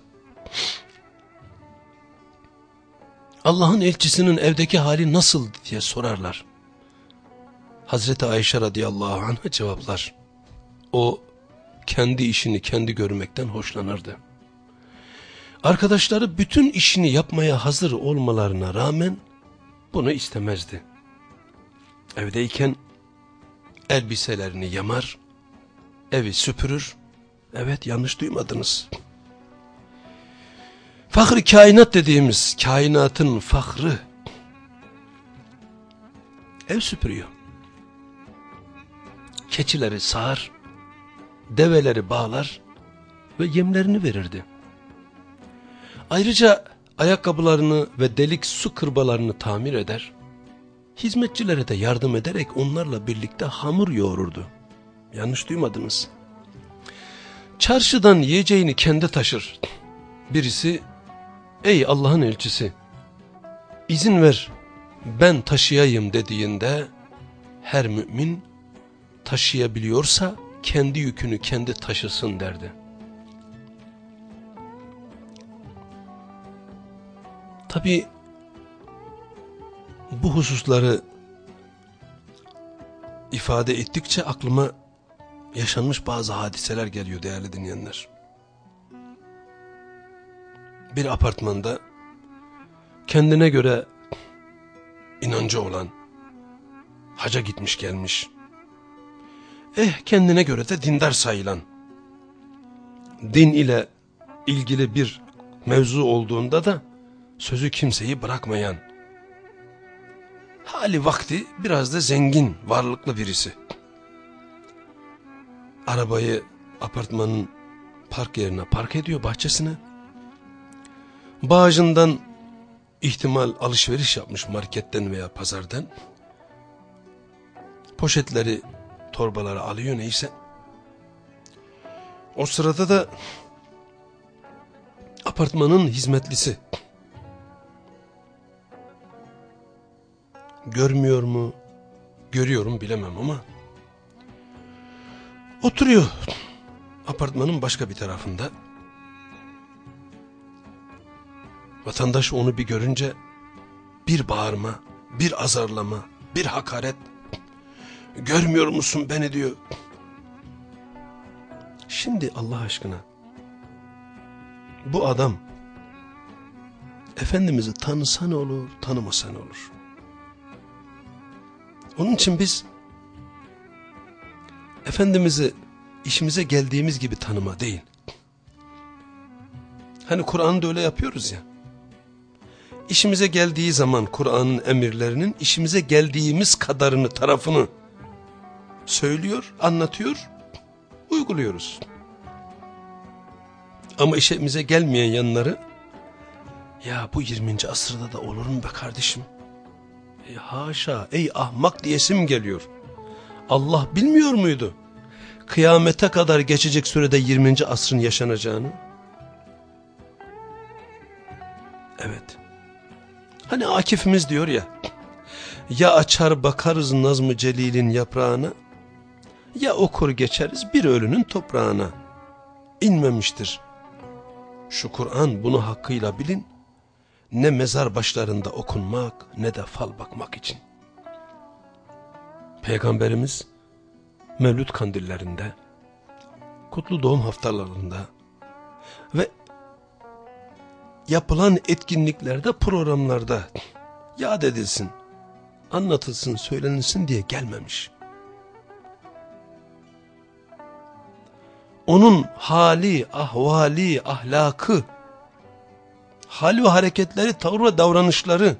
Allah'ın elçisinin evdeki hali nasıl diye sorarlar. Hazreti Ayşe radıyallahu anh'a cevaplar. O kendi işini kendi görmekten hoşlanırdı. Arkadaşları bütün işini yapmaya hazır olmalarına rağmen bunu istemezdi. Evdeyken elbiselerini yamar, evi süpürür. Evet yanlış duymadınız. Fahri kainat dediğimiz kainatın fahrı ev süpürüyor. Keçileri sağar, develeri bağlar ve yemlerini verirdi. Ayrıca ayakkabılarını ve delik su kırbalarını tamir eder, hizmetçilere de yardım ederek onlarla birlikte hamur yoğururdu. Yanlış duymadınız. Çarşıdan yiyeceğini kendi taşır. Birisi, ey Allah'ın elçisi, izin ver ben taşıyayım dediğinde, her mümin taşıyabiliyorsa kendi yükünü kendi taşısın derdi. Tabi bu hususları ifade ettikçe aklıma yaşanmış bazı hadiseler geliyor değerli dinleyenler. Bir apartmanda kendine göre inancı olan, haca gitmiş gelmiş, eh kendine göre de dindar sayılan, din ile ilgili bir mevzu olduğunda da sözü kimseyi bırakmayan, hali vakti biraz da zengin, varlıklı birisi. Arabayı apartmanın park yerine park ediyor bahçesine. Bağcından ihtimal alışveriş yapmış marketten veya pazardan. poşetleri, torbaları alıyor neyse. O sırada da apartmanın hizmetlisi görmüyor mu, görüyorum bilemem ama oturuyor apartmanın başka bir tarafında. Vatandaş onu bir görünce bir bağırma, bir azarlama, bir hakaret. Görmüyor musun beni diyor. Şimdi Allah aşkına bu adam Efendimiz'i tanısa ne olur, tanımasa ne olur? Onun için biz Efendimiz'i işimize geldiğimiz gibi tanıma değil. Hani Kur'an'da öyle yapıyoruz ya. İşimize geldiği zaman Kur'an'ın emirlerinin işimize geldiğimiz kadarını tarafını söylüyor, anlatıyor, uyguluyoruz. Ama işimize gelmeyen yanları ya bu 20. asırda da olur mu be kardeşim? E, haşa ey ahmak diyesim geliyor. Allah bilmiyor muydu? Kıyamete kadar geçecek sürede 20. asrın yaşanacağını. Evet. Hani Akif'imiz diyor ya. Ya açar bakarız Nazmı Celil'in yaprağına. Ya okur geçeriz bir ölünün toprağına. İnmemiştir. Şu Kur'an bunu hakkıyla bilin. Ne mezar başlarında okunmak ne de fal bakmak için. Peygamberimiz Mevlüt kandillerinde, kutlu doğum haftalarında ve yapılan etkinliklerde, programlarda yad edilsin, anlatılsın, söylenilsin diye gelmemiş. Onun hali, ahvali, ahlakı, hal ve hareketleri, tavır ve davranışları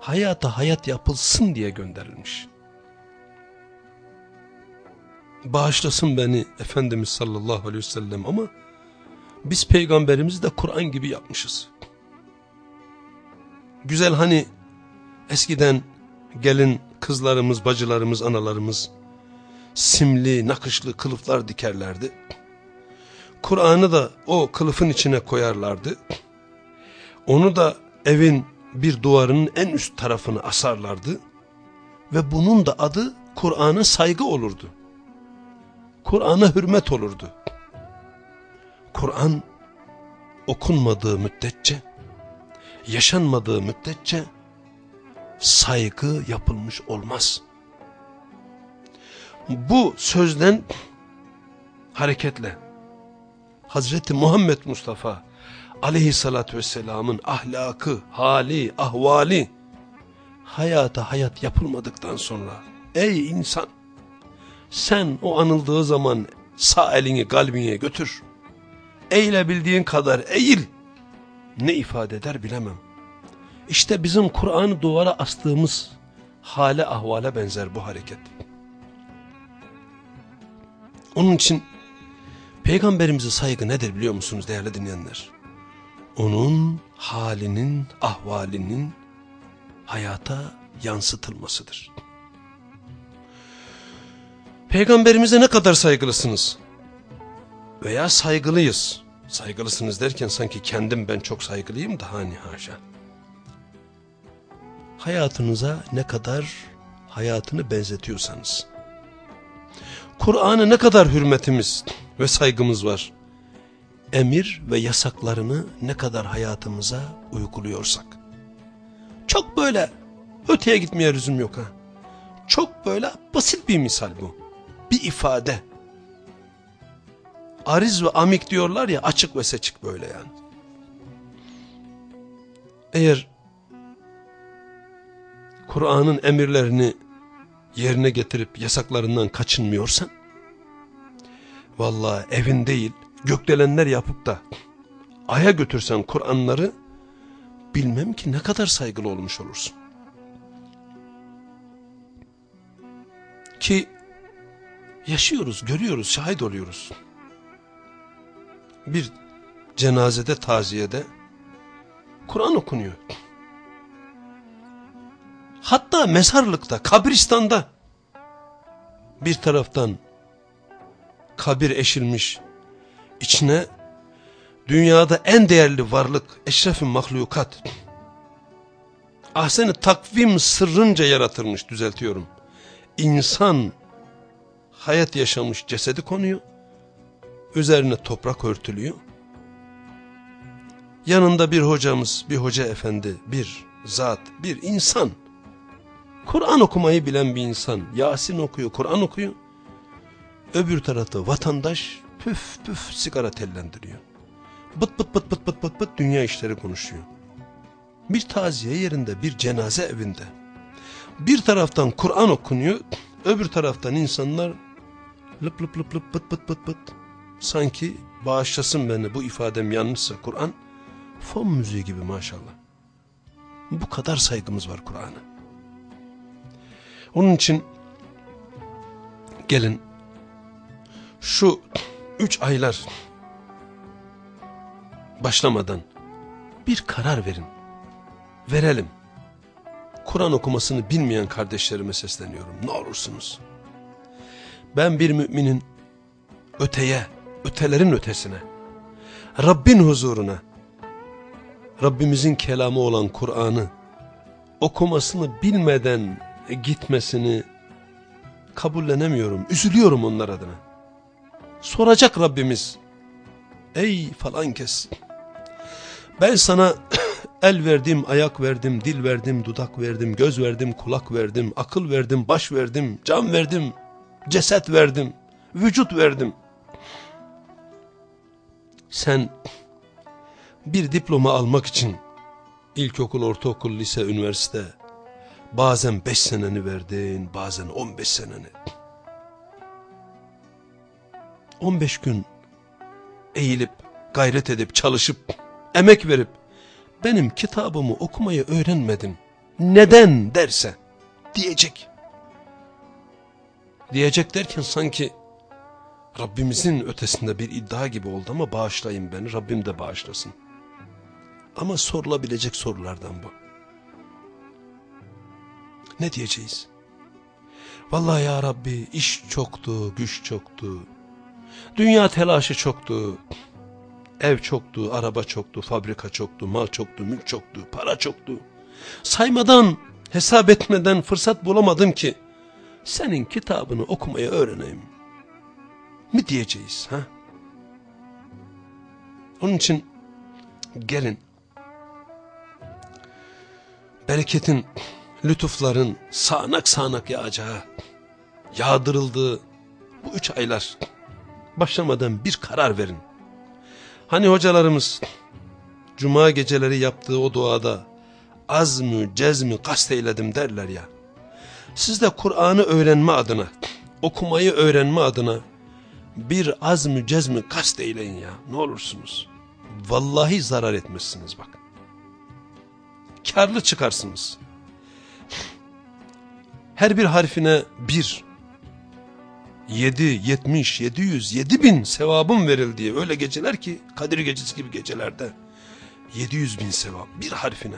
hayata hayat yapılsın diye gönderilmiş bağışlasın beni Efendimiz sallallahu aleyhi ve sellem ama biz peygamberimizi de Kur'an gibi yapmışız. Güzel hani eskiden gelin kızlarımız, bacılarımız, analarımız simli, nakışlı kılıflar dikerlerdi. Kur'an'ı da o kılıfın içine koyarlardı. Onu da evin bir duvarının en üst tarafını asarlardı. Ve bunun da adı Kur'an'a saygı olurdu. Kur'an'a hürmet olurdu. Kur'an okunmadığı müddetçe, yaşanmadığı müddetçe saygı yapılmış olmaz. Bu sözden hareketle Hazreti Muhammed Mustafa aleyhissalatü vesselamın ahlakı, hali, ahvali hayata hayat yapılmadıktan sonra ey insan sen o anıldığı zaman sağ elini kalbine götür. Eğilebildiğin kadar eğil. Ne ifade eder bilemem. İşte bizim Kur'an'ı duvara astığımız hale ahvale benzer bu hareket. Onun için peygamberimize saygı nedir biliyor musunuz değerli dinleyenler? Onun halinin, ahvalinin hayata yansıtılmasıdır. Peygamberimize ne kadar saygılısınız? Veya saygılıyız. Saygılısınız derken sanki kendim ben çok saygılıyım da hani haşa. Hayatınıza ne kadar hayatını benzetiyorsanız. Kur'an'a ne kadar hürmetimiz ve saygımız var. Emir ve yasaklarını ne kadar hayatımıza uyguluyorsak. Çok böyle öteye gitmeye lüzum yok ha. Çok böyle basit bir misal bu bir ifade. Ariz ve amik diyorlar ya açık ve seçik böyle yani. Eğer Kur'an'ın emirlerini yerine getirip yasaklarından kaçınmıyorsan vallahi evin değil gökdelenler yapıp da aya götürsen Kur'anları bilmem ki ne kadar saygılı olmuş olursun. Ki yaşıyoruz, görüyoruz, şahit oluyoruz. Bir cenazede, taziyede Kur'an okunuyor. Hatta mezarlıkta, kabristanda Bir taraftan kabir eşilmiş, içine dünyada en değerli varlık eşref-i mahlukat, ahsen takvim sırrınca yaratılmış düzeltiyorum. İnsan hayat yaşamış cesedi konuyor, üzerine toprak örtülüyor. Yanında bir hocamız, bir hoca efendi, bir zat, bir insan. Kur'an okumayı bilen bir insan. Yasin okuyor, Kur'an okuyor. Öbür tarafta vatandaş püf püf sigara tellendiriyor. Bıt bıt bıt bıt bıt bıt bıt dünya işleri konuşuyor. Bir taziye yerinde, bir cenaze evinde. Bir taraftan Kur'an okunuyor, öbür taraftan insanlar lıp lıp lıp lıp bıt bıt bıt bıt. Sanki bağışlasın beni bu ifadem yanlışsa Kur'an, fon müziği gibi maşallah. Bu kadar saygımız var Kur'an'a. Onun için gelin şu üç aylar başlamadan bir karar verin. Verelim. Kur'an okumasını bilmeyen kardeşlerime sesleniyorum. Ne olursunuz. Ben bir müminin öteye, ötelerin ötesine, Rabbin huzuruna, Rabbimizin kelamı olan Kur'an'ı okumasını bilmeden gitmesini kabullenemiyorum. Üzülüyorum onlar adına. Soracak Rabbimiz. Ey falan kes. Ben sana el verdim, ayak verdim, dil verdim, dudak verdim, göz verdim, kulak verdim, akıl verdim, baş verdim, can verdim, ceset verdim, vücut verdim. Sen bir diploma almak için ilkokul, ortaokul, lise, üniversite bazen beş seneni verdin, bazen on beş seneni. On beş gün eğilip, gayret edip, çalışıp, emek verip benim kitabımı okumayı öğrenmedin. Neden derse diyecek. Diyecek derken sanki Rabbimizin ötesinde bir iddia gibi oldu ama bağışlayın beni, Rabbim de bağışlasın. Ama sorulabilecek sorulardan bu. Ne diyeceğiz? Vallahi ya Rabbi iş çoktu, güç çoktu. Dünya telaşı çoktu. Ev çoktu, araba çoktu, fabrika çoktu, mal çoktu, mülk çoktu, para çoktu. Saymadan, hesap etmeden fırsat bulamadım ki senin kitabını okumayı öğreneyim. Mi diyeceğiz ha? Onun için gelin bereketin, lütufların sağanak sağanak yağacağı, yağdırıldığı bu üç aylar başlamadan bir karar verin. Hani hocalarımız cuma geceleri yaptığı o duada az mı cez mi kast eyledim derler ya. Siz de Kur'an'ı öğrenme adına, okumayı öğrenme adına bir az mı cez mi kast eyleyin ya ne olursunuz. Vallahi zarar etmezsiniz bak. Karlı çıkarsınız. Her bir harfine bir, yedi, yetmiş, yedi yüz, yedi bin sevabım verildiği öyle geceler ki Kadir gecesi gibi gecelerde yedi yüz bin sevap bir harfine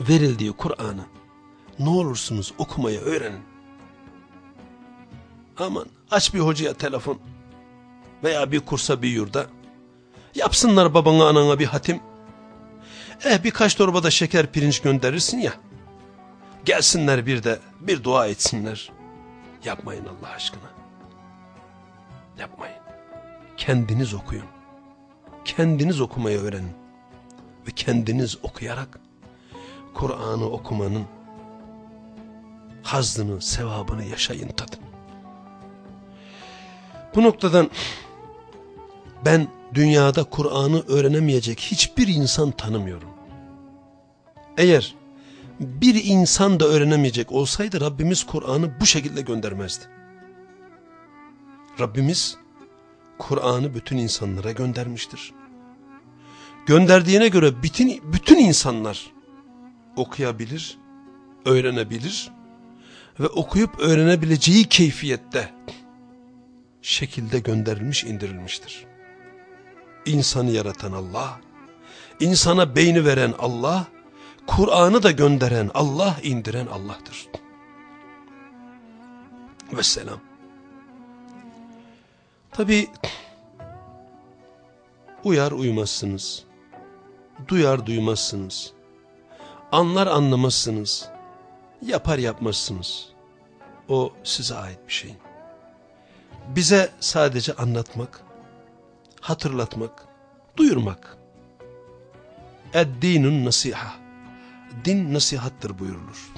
verildiği Kur'an'ı ne olursunuz okumayı öğrenin. Aman aç bir hocaya telefon veya bir kursa bir yurda yapsınlar babana anana bir hatim. Eh birkaç torbada şeker pirinç gönderirsin ya. Gelsinler bir de bir dua etsinler. Yapmayın Allah aşkına. Yapmayın. Kendiniz okuyun. Kendiniz okumayı öğrenin. Ve kendiniz okuyarak Kur'an'ı okumanın hazdını, sevabını yaşayın tadın. Bu noktadan ben dünyada Kur'an'ı öğrenemeyecek hiçbir insan tanımıyorum. Eğer bir insan da öğrenemeyecek olsaydı Rabbimiz Kur'an'ı bu şekilde göndermezdi. Rabbimiz Kur'an'ı bütün insanlara göndermiştir. Gönderdiğine göre bütün, bütün insanlar okuyabilir, öğrenebilir ve okuyup öğrenebileceği keyfiyette şekilde gönderilmiş indirilmiştir. İnsanı yaratan Allah, insana beyni veren Allah, Kur'an'ı da gönderen Allah, indiren Allah'tır. Vesselam. Tabi uyar uymazsınız. Duyar duymazsınız. Anlar anlamazsınız. Yapar yapmazsınız. O size ait bir şey. Bize sadece anlatmak, hatırlatmak, duyurmak. Eddinun nasiha. Din nasihattır buyurulur.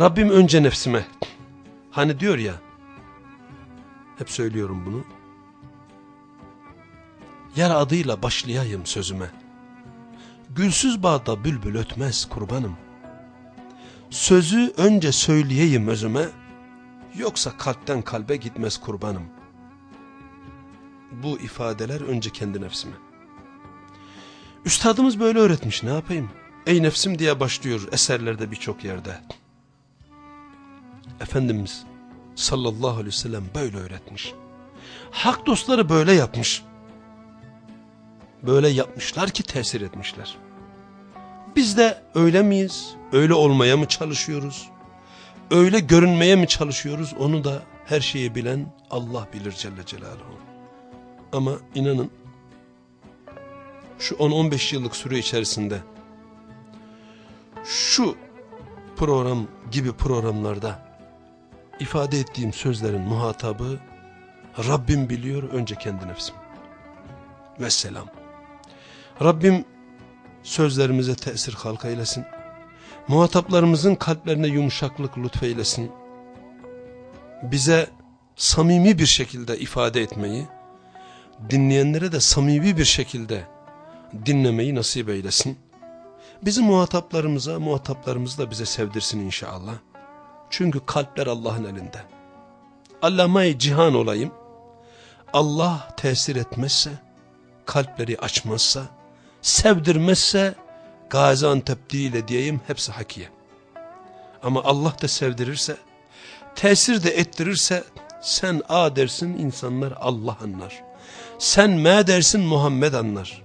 Rabbim önce nefsime, hani diyor ya, hep söylüyorum bunu, yer adıyla başlayayım sözüme. Gülsüz bağda bülbül ötmez kurbanım. Sözü önce söyleyeyim özüme, yoksa kalpten kalbe gitmez kurbanım. Bu ifadeler önce kendi nefsime. Üstadımız böyle öğretmiş ne yapayım? Ey nefsim diye başlıyor eserlerde birçok yerde. Efendimiz sallallahu aleyhi ve sellem böyle öğretmiş. Hak dostları böyle yapmış. Böyle yapmışlar ki tesir etmişler. Biz de öyle miyiz? Öyle olmaya mı çalışıyoruz? Öyle görünmeye mi çalışıyoruz? Onu da her şeyi bilen Allah bilir Celle Celaluhu. Ama inanın şu 10-15 yıllık süre içerisinde şu program gibi programlarda ifade ettiğim sözlerin muhatabı Rabbim biliyor önce kendi nefsim. Vesselam. Rabbim sözlerimize tesir halka eylesin. Muhataplarımızın kalplerine yumuşaklık lütfeylesin. Bize samimi bir şekilde ifade etmeyi, dinleyenlere de samimi bir şekilde dinlemeyi nasip eylesin. Bizim muhataplarımıza, muhataplarımızı da bize sevdirsin inşallah. Çünkü kalpler Allah'ın elinde. Allame-i cihan olayım. Allah tesir etmezse, kalpleri açmazsa, sevdirmezse, Gaziantep değil diyeyim hepsi hakiye. Ama Allah da sevdirirse, tesir de ettirirse, sen A dersin insanlar Allah anlar. Sen M dersin Muhammed anlar.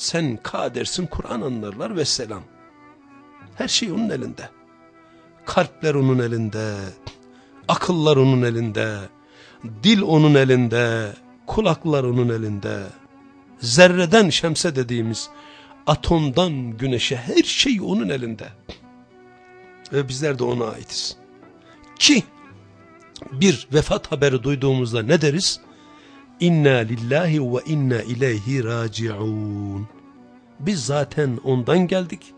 Sen K dersin Kur'an anlarlar ve selam. Her şey onun elinde. Kalpler onun elinde. Akıllar onun elinde. Dil onun elinde. Kulaklar onun elinde. Zerreden şemse dediğimiz atomdan güneşe her şey onun elinde. Ve bizler de ona aitiz. Ki bir vefat haberi duyduğumuzda ne deriz? İnna lillahi ve inna ileyhi raciun. Biz zaten ondan geldik.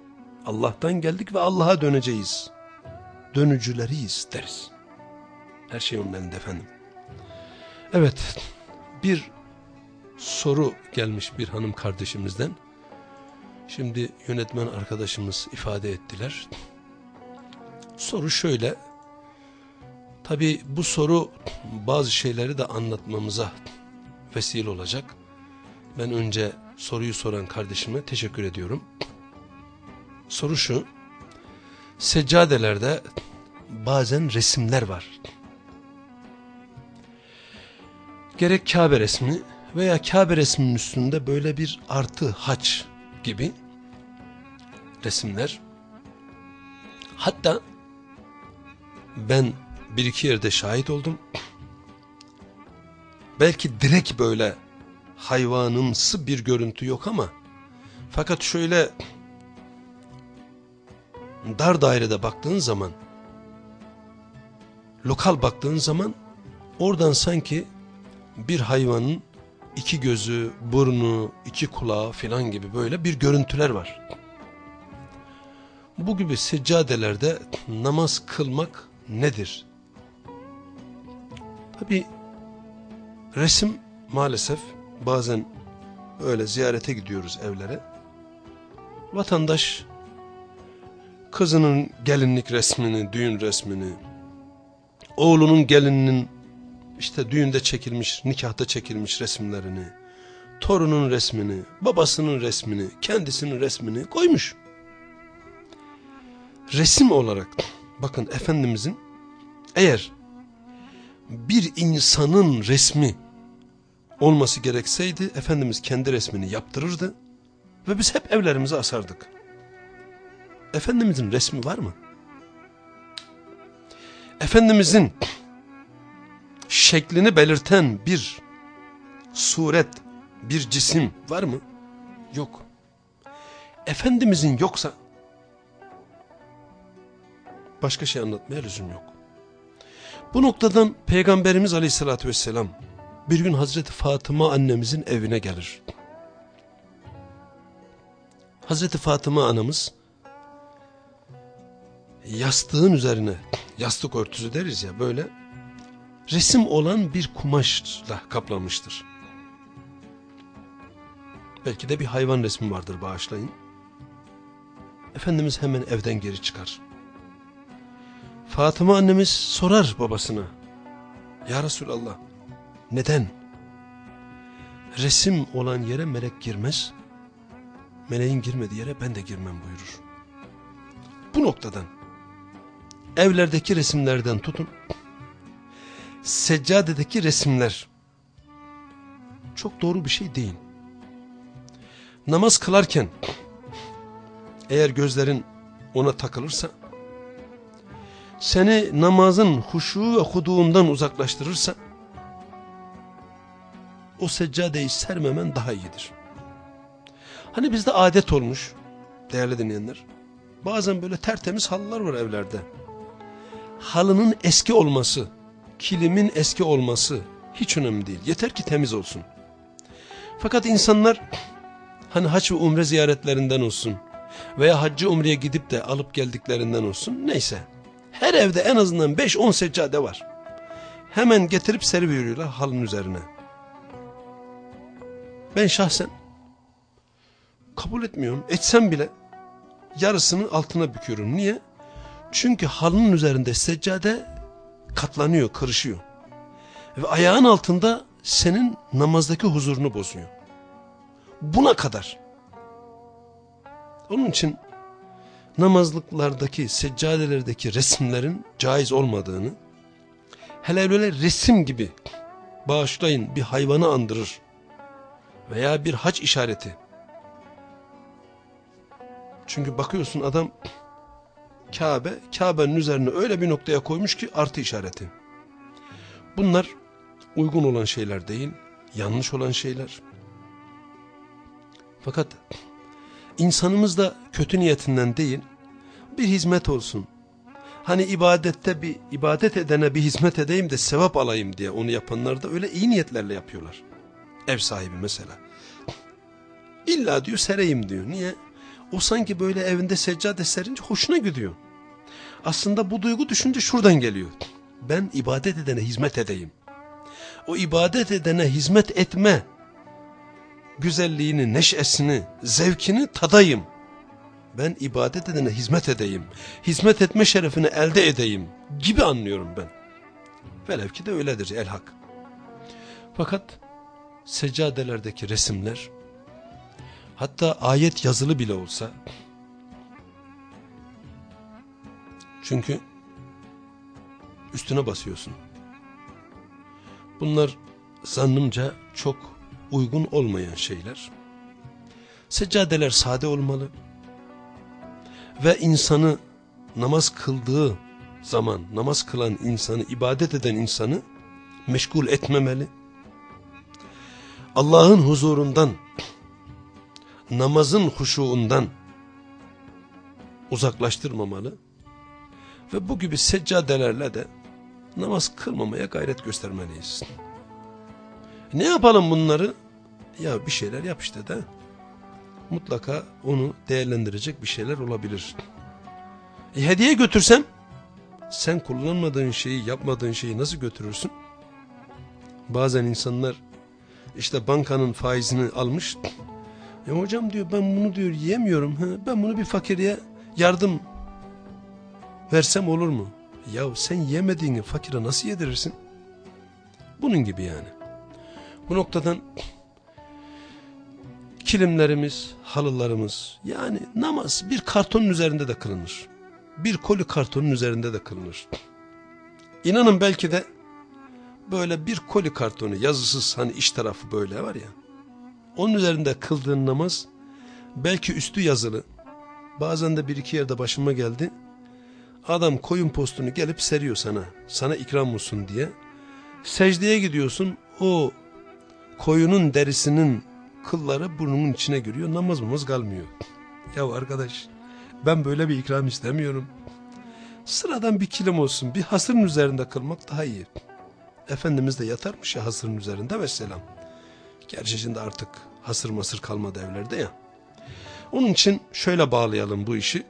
Allah'tan geldik ve Allah'a döneceğiz. Dönücüleriyiz deriz. Her şey onun elinde efendim. Evet bir soru gelmiş bir hanım kardeşimizden. Şimdi yönetmen arkadaşımız ifade ettiler. Soru şöyle. Tabi bu soru bazı şeyleri de anlatmamıza vesile olacak. Ben önce soruyu soran kardeşime teşekkür ediyorum. Soru şu. Seccadelerde bazen resimler var. Gerek Kabe resmi veya Kabe resminin üstünde böyle bir artı haç gibi resimler. Hatta ben bir iki yerde şahit oldum. Belki direkt böyle hayvanımsı bir görüntü yok ama fakat şöyle dar dairede baktığın zaman lokal baktığın zaman oradan sanki bir hayvanın iki gözü, burnu, iki kulağı filan gibi böyle bir görüntüler var. Bu gibi seccadelerde namaz kılmak nedir? Tabi resim maalesef bazen öyle ziyarete gidiyoruz evlere. Vatandaş kızının gelinlik resmini, düğün resmini, oğlunun gelininin işte düğünde çekilmiş, nikahta çekilmiş resimlerini, torunun resmini, babasının resmini, kendisinin resmini koymuş. Resim olarak bakın Efendimizin eğer bir insanın resmi olması gerekseydi Efendimiz kendi resmini yaptırırdı ve biz hep evlerimize asardık. Efendimizin resmi var mı? Efendimizin şeklini belirten bir suret, bir cisim var mı? Yok. Efendimizin yoksa başka şey anlatmaya lüzum yok. Bu noktadan Peygamberimiz Aleyhisselatü vesselam bir gün Hazreti Fatıma annemizin evine gelir. Hazreti Fatıma anamız yastığın üzerine yastık örtüsü deriz ya böyle resim olan bir kumaşla kaplamıştır. Belki de bir hayvan resmi vardır bağışlayın. Efendimiz hemen evden geri çıkar. Fatıma annemiz sorar babasına. Ya Resulallah neden? Resim olan yere melek girmez. Meleğin girmediği yere ben de girmem buyurur. Bu noktadan evlerdeki resimlerden tutun seccadedeki resimler çok doğru bir şey değil. Namaz kılarken eğer gözlerin ona takılırsa seni namazın huşu ve huduğundan uzaklaştırırsa o seccadeyi sermemen daha iyidir. Hani bizde adet olmuş değerli dinleyenler. Bazen böyle tertemiz halılar var evlerde. Halının eski olması, kilimin eski olması hiç önemli değil. Yeter ki temiz olsun. Fakat insanlar hani haç ve umre ziyaretlerinden olsun veya haccı umreye gidip de alıp geldiklerinden olsun neyse. Her evde en azından 5-10 seccade var. Hemen getirip seriveriyorlar halın üzerine. Ben şahsen kabul etmiyorum. Etsem bile yarısını altına büküyorum. Niye? Çünkü halının üzerinde seccade katlanıyor, kırışıyor. Ve ayağın altında senin namazdaki huzurunu bozuyor. Buna kadar. Onun için namazlıklardaki, seccadelerdeki resimlerin caiz olmadığını, hele böyle resim gibi bağışlayın bir hayvanı andırır veya bir haç işareti. Çünkü bakıyorsun adam Kabe, Kabe'nin üzerine öyle bir noktaya koymuş ki artı işareti. Bunlar uygun olan şeyler değil, yanlış olan şeyler. Fakat insanımız da kötü niyetinden değil, bir hizmet olsun. Hani ibadette bir ibadet edene bir hizmet edeyim de sevap alayım diye onu yapanlar da öyle iyi niyetlerle yapıyorlar. Ev sahibi mesela. İlla diyor sereyim diyor. Niye? O sanki böyle evinde seccade serince hoşuna gidiyor. Aslında bu duygu düşünce şuradan geliyor. Ben ibadet edene hizmet edeyim. O ibadet edene hizmet etme güzelliğini, neşesini, zevkini tadayım. Ben ibadet edene hizmet edeyim. Hizmet etme şerefini elde edeyim gibi anlıyorum ben. Velev ki de öyledir elhak. Fakat seccadelerdeki resimler hatta ayet yazılı bile olsa çünkü üstüne basıyorsun. Bunlar zannımca çok uygun olmayan şeyler. Seccadeler sade olmalı ve insanı namaz kıldığı zaman namaz kılan insanı, ibadet eden insanı meşgul etmemeli. Allah'ın huzurundan, namazın huşuğundan uzaklaştırmamalı ve bu gibi seccadelerle de namaz kılmamaya gayret göstermeliyiz. Ne yapalım bunları? Ya bir şeyler yap işte de. Mutlaka onu değerlendirecek bir şeyler olabilir. E, hediye götürsem sen kullanmadığın şeyi yapmadığın şeyi nasıl götürürsün? Bazen insanlar işte bankanın faizini almış. E hocam diyor ben bunu diyor yiyemiyorum. Ben bunu bir fakire yardım versem olur mu? Ya sen yemediğini fakire nasıl yedirirsin? Bunun gibi yani. Bu noktadan kilimlerimiz, halılarımız yani namaz bir kartonun üzerinde de kılınır. Bir koli kartonun üzerinde de kılınır. İnanın belki de böyle bir koli kartonu yazısız hani iş tarafı böyle var ya. Onun üzerinde kıldığın namaz belki üstü yazılı. Bazen de bir iki yerde başıma geldi. Adam koyun postunu gelip seriyor sana. Sana ikram olsun diye. Secdeye gidiyorsun o koyunun derisinin kılları burnunun içine giriyor namazımız kalmıyor. Ya arkadaş ben böyle bir ikram istemiyorum. Sıradan bir kilim olsun bir hasırın üzerinde kılmak daha iyi. Efendimiz de yatarmış ya hasırın üzerinde ve selam. Gerçi şimdi artık hasır masır kalmadı evlerde ya. Onun için şöyle bağlayalım bu işi.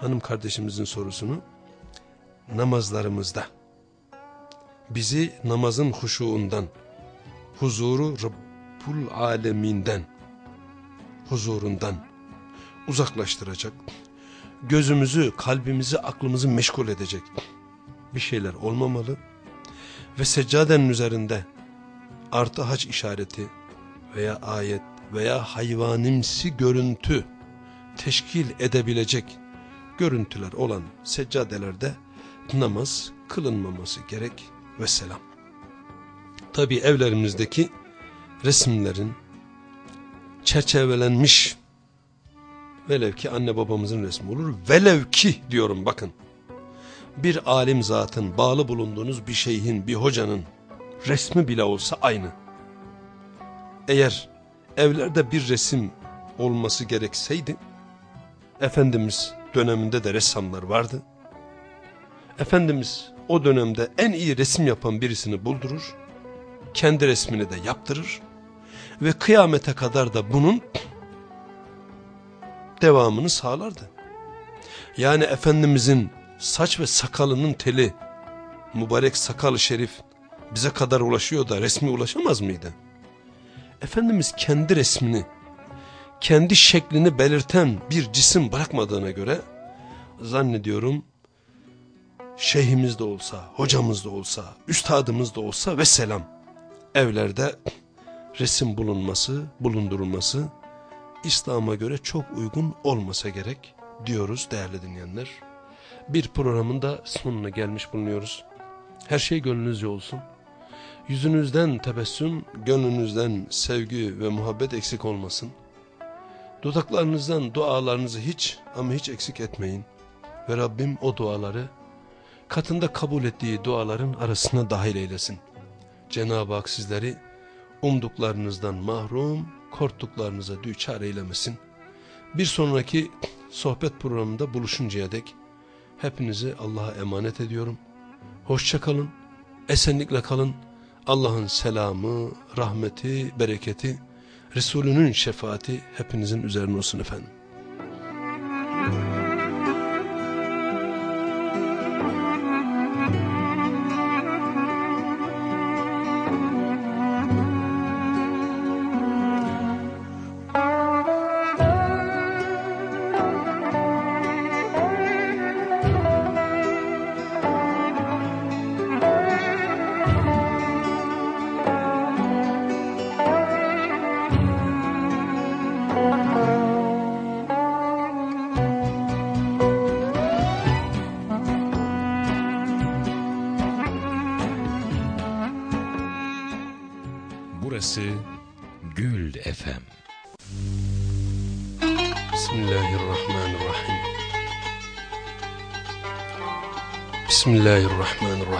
Hanım kardeşimizin sorusunu. Namazlarımızda bizi namazın huşuğundan, huzuru Rabbul Aleminden, huzurundan uzaklaştıracak, gözümüzü, kalbimizi, aklımızı meşgul edecek bir şeyler olmamalı ve seccadenin üzerinde artı hac işareti veya ayet veya hayvanimsi görüntü teşkil edebilecek görüntüler olan seccadelerde namaz kılınmaması gerek ve selam. Tabi evlerimizdeki resimlerin çerçevelenmiş velev ki anne babamızın resmi olur velev ki diyorum bakın bir alim zatın bağlı bulunduğunuz bir şeyhin bir hocanın resmi bile olsa aynı. Eğer evlerde bir resim olması gerekseydi Efendimiz döneminde de ressamlar vardı. Efendimiz o dönemde en iyi resim yapan birisini buldurur, kendi resmini de yaptırır ve kıyamete kadar da bunun devamını sağlardı. Yani Efendimizin saç ve sakalının teli, mübarek sakal şerif bize kadar ulaşıyor da resmi ulaşamaz mıydı? Efendimiz kendi resmini, kendi şeklini belirten bir cisim bırakmadığına göre zannediyorum şeyhimiz de olsa, hocamız da olsa, üstadımız da olsa ve selam evlerde resim bulunması, bulundurulması İslam'a göre çok uygun olmasa gerek diyoruz değerli dinleyenler. Bir programın da sonuna gelmiş bulunuyoruz. Her şey gönlünüzce olsun. Yüzünüzden tebessüm, gönlünüzden sevgi ve muhabbet eksik olmasın. Dudaklarınızdan dualarınızı hiç ama hiç eksik etmeyin. Ve Rabbim o duaları katında kabul ettiği duaların arasına dahil eylesin. Cenab-ı Hak sizleri umduklarınızdan mahrum, korktuklarınıza düçar eylemesin. Bir sonraki sohbet programında buluşuncaya dek hepinizi Allah'a emanet ediyorum. Hoşçakalın, esenlikle kalın. Allah'ın selamı, rahmeti, bereketi, Resulünün şefaati hepinizin üzerine olsun efendim.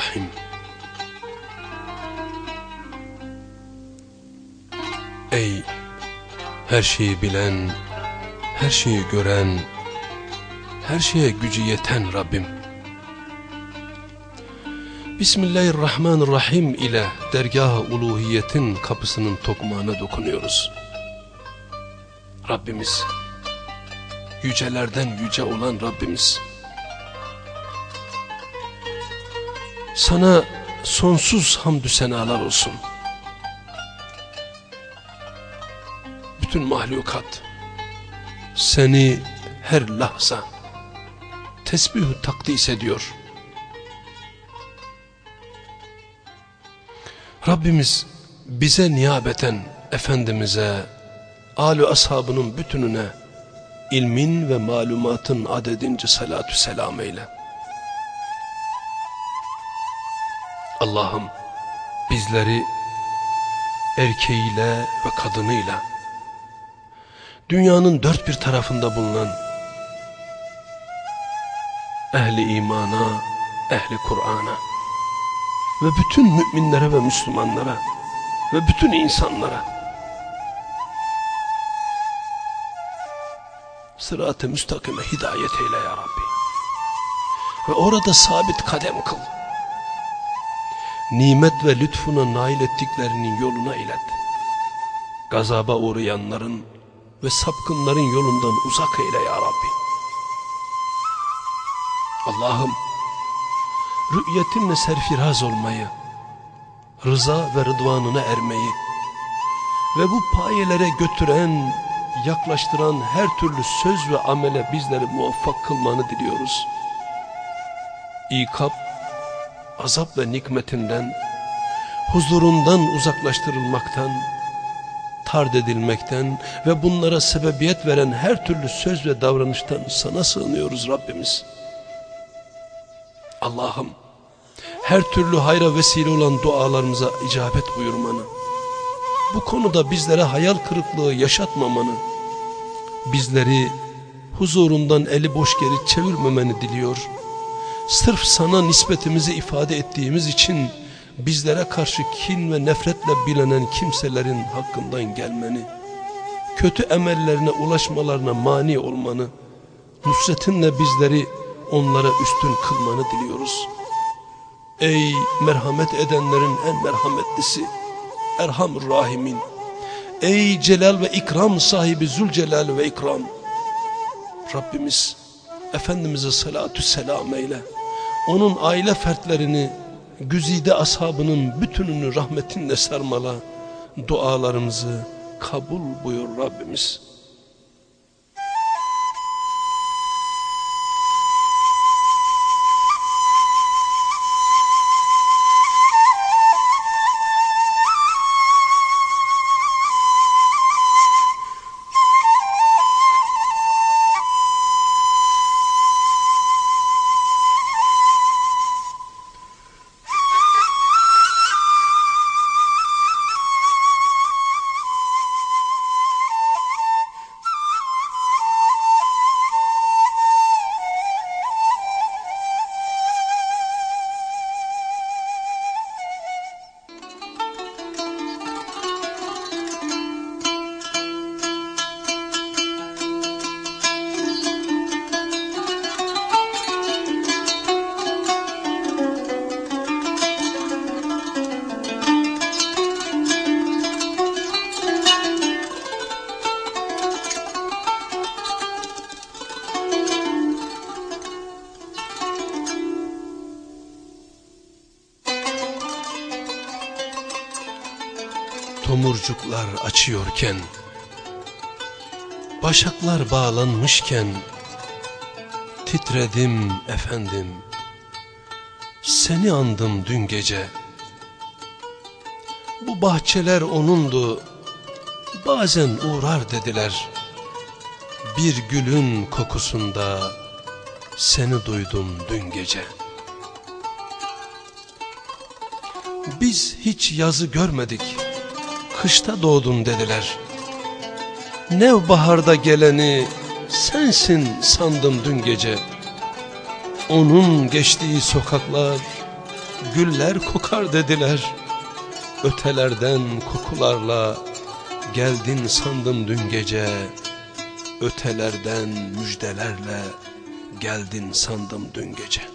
Bismillahirrahmanirrahim. Ey her şeyi bilen, her şeyi gören, her şeye gücü yeten Rabbim. Bismillahirrahmanirrahim ile dergah-ı uluhiyetin kapısının tokmağına dokunuyoruz. Rabbimiz, yücelerden yüce olan Rabbimiz. Sana sonsuz hamdü senalar olsun. Bütün mahlukat seni her lahza tesbih takdis ediyor. Rabbimiz bize niyabeten Efendimiz'e, âlü ashabının bütününe ilmin ve malumatın adedince salatü selam eyle. Allah'ım bizleri erkeğiyle ve kadınıyla dünyanın dört bir tarafında bulunan ehli imana, ehli Kur'an'a ve bütün müminlere ve Müslümanlara ve bütün insanlara sırat-ı müstakime hidayet eyle ya Rabbi. Ve orada sabit kadem kıl. Nimet ve lütfuna nail ettiklerinin yoluna ilet. Gazaba uğrayanların ve sapkınların yolundan uzak eyle ya Rabbi. Allah'ım rü'yetinle serfiraz olmayı, rıza ve rıdvanına ermeyi ve bu payelere götüren, yaklaştıran her türlü söz ve amele bizleri muvaffak kılmanı diliyoruz. İkab, azap ve nikmetinden, huzurundan uzaklaştırılmaktan, tard edilmekten ve bunlara sebebiyet veren her türlü söz ve davranıştan sana sığınıyoruz Rabbimiz. Allah'ım her türlü hayra vesile olan dualarımıza icabet buyurmanı, bu konuda bizlere hayal kırıklığı yaşatmamanı, bizleri huzurundan eli boş geri çevirmemeni diliyor. Sırf sana nispetimizi ifade ettiğimiz için bizlere karşı kin ve nefretle bilenen kimselerin hakkından gelmeni, kötü emellerine ulaşmalarına mani olmanı, nusretinle bizleri onlara üstün kılmanı diliyoruz. Ey merhamet edenlerin en merhametlisi, Erhamur Rahimin, ey celal ve ikram sahibi Zülcelal ve ikram, Rabbimiz Efendimiz'e salatü selam eyle, onun aile fertlerini, güzide ashabının bütününü rahmetinle sarmala, dualarımızı kabul buyur Rabbimiz. Tomurcuklar açıyorken, başaklar bağlanmışken, titredim efendim, seni andım dün gece. Bu bahçeler onundu, bazen uğrar dediler. Bir gülün kokusunda seni duydum dün gece. Biz hiç yazı görmedik kışta doğdun dediler. Nevbaharda geleni sensin sandım dün gece. Onun geçtiği sokaklar güller kokar dediler. Ötelerden kokularla geldin sandım dün gece. Ötelerden müjdelerle geldin sandım dün gece.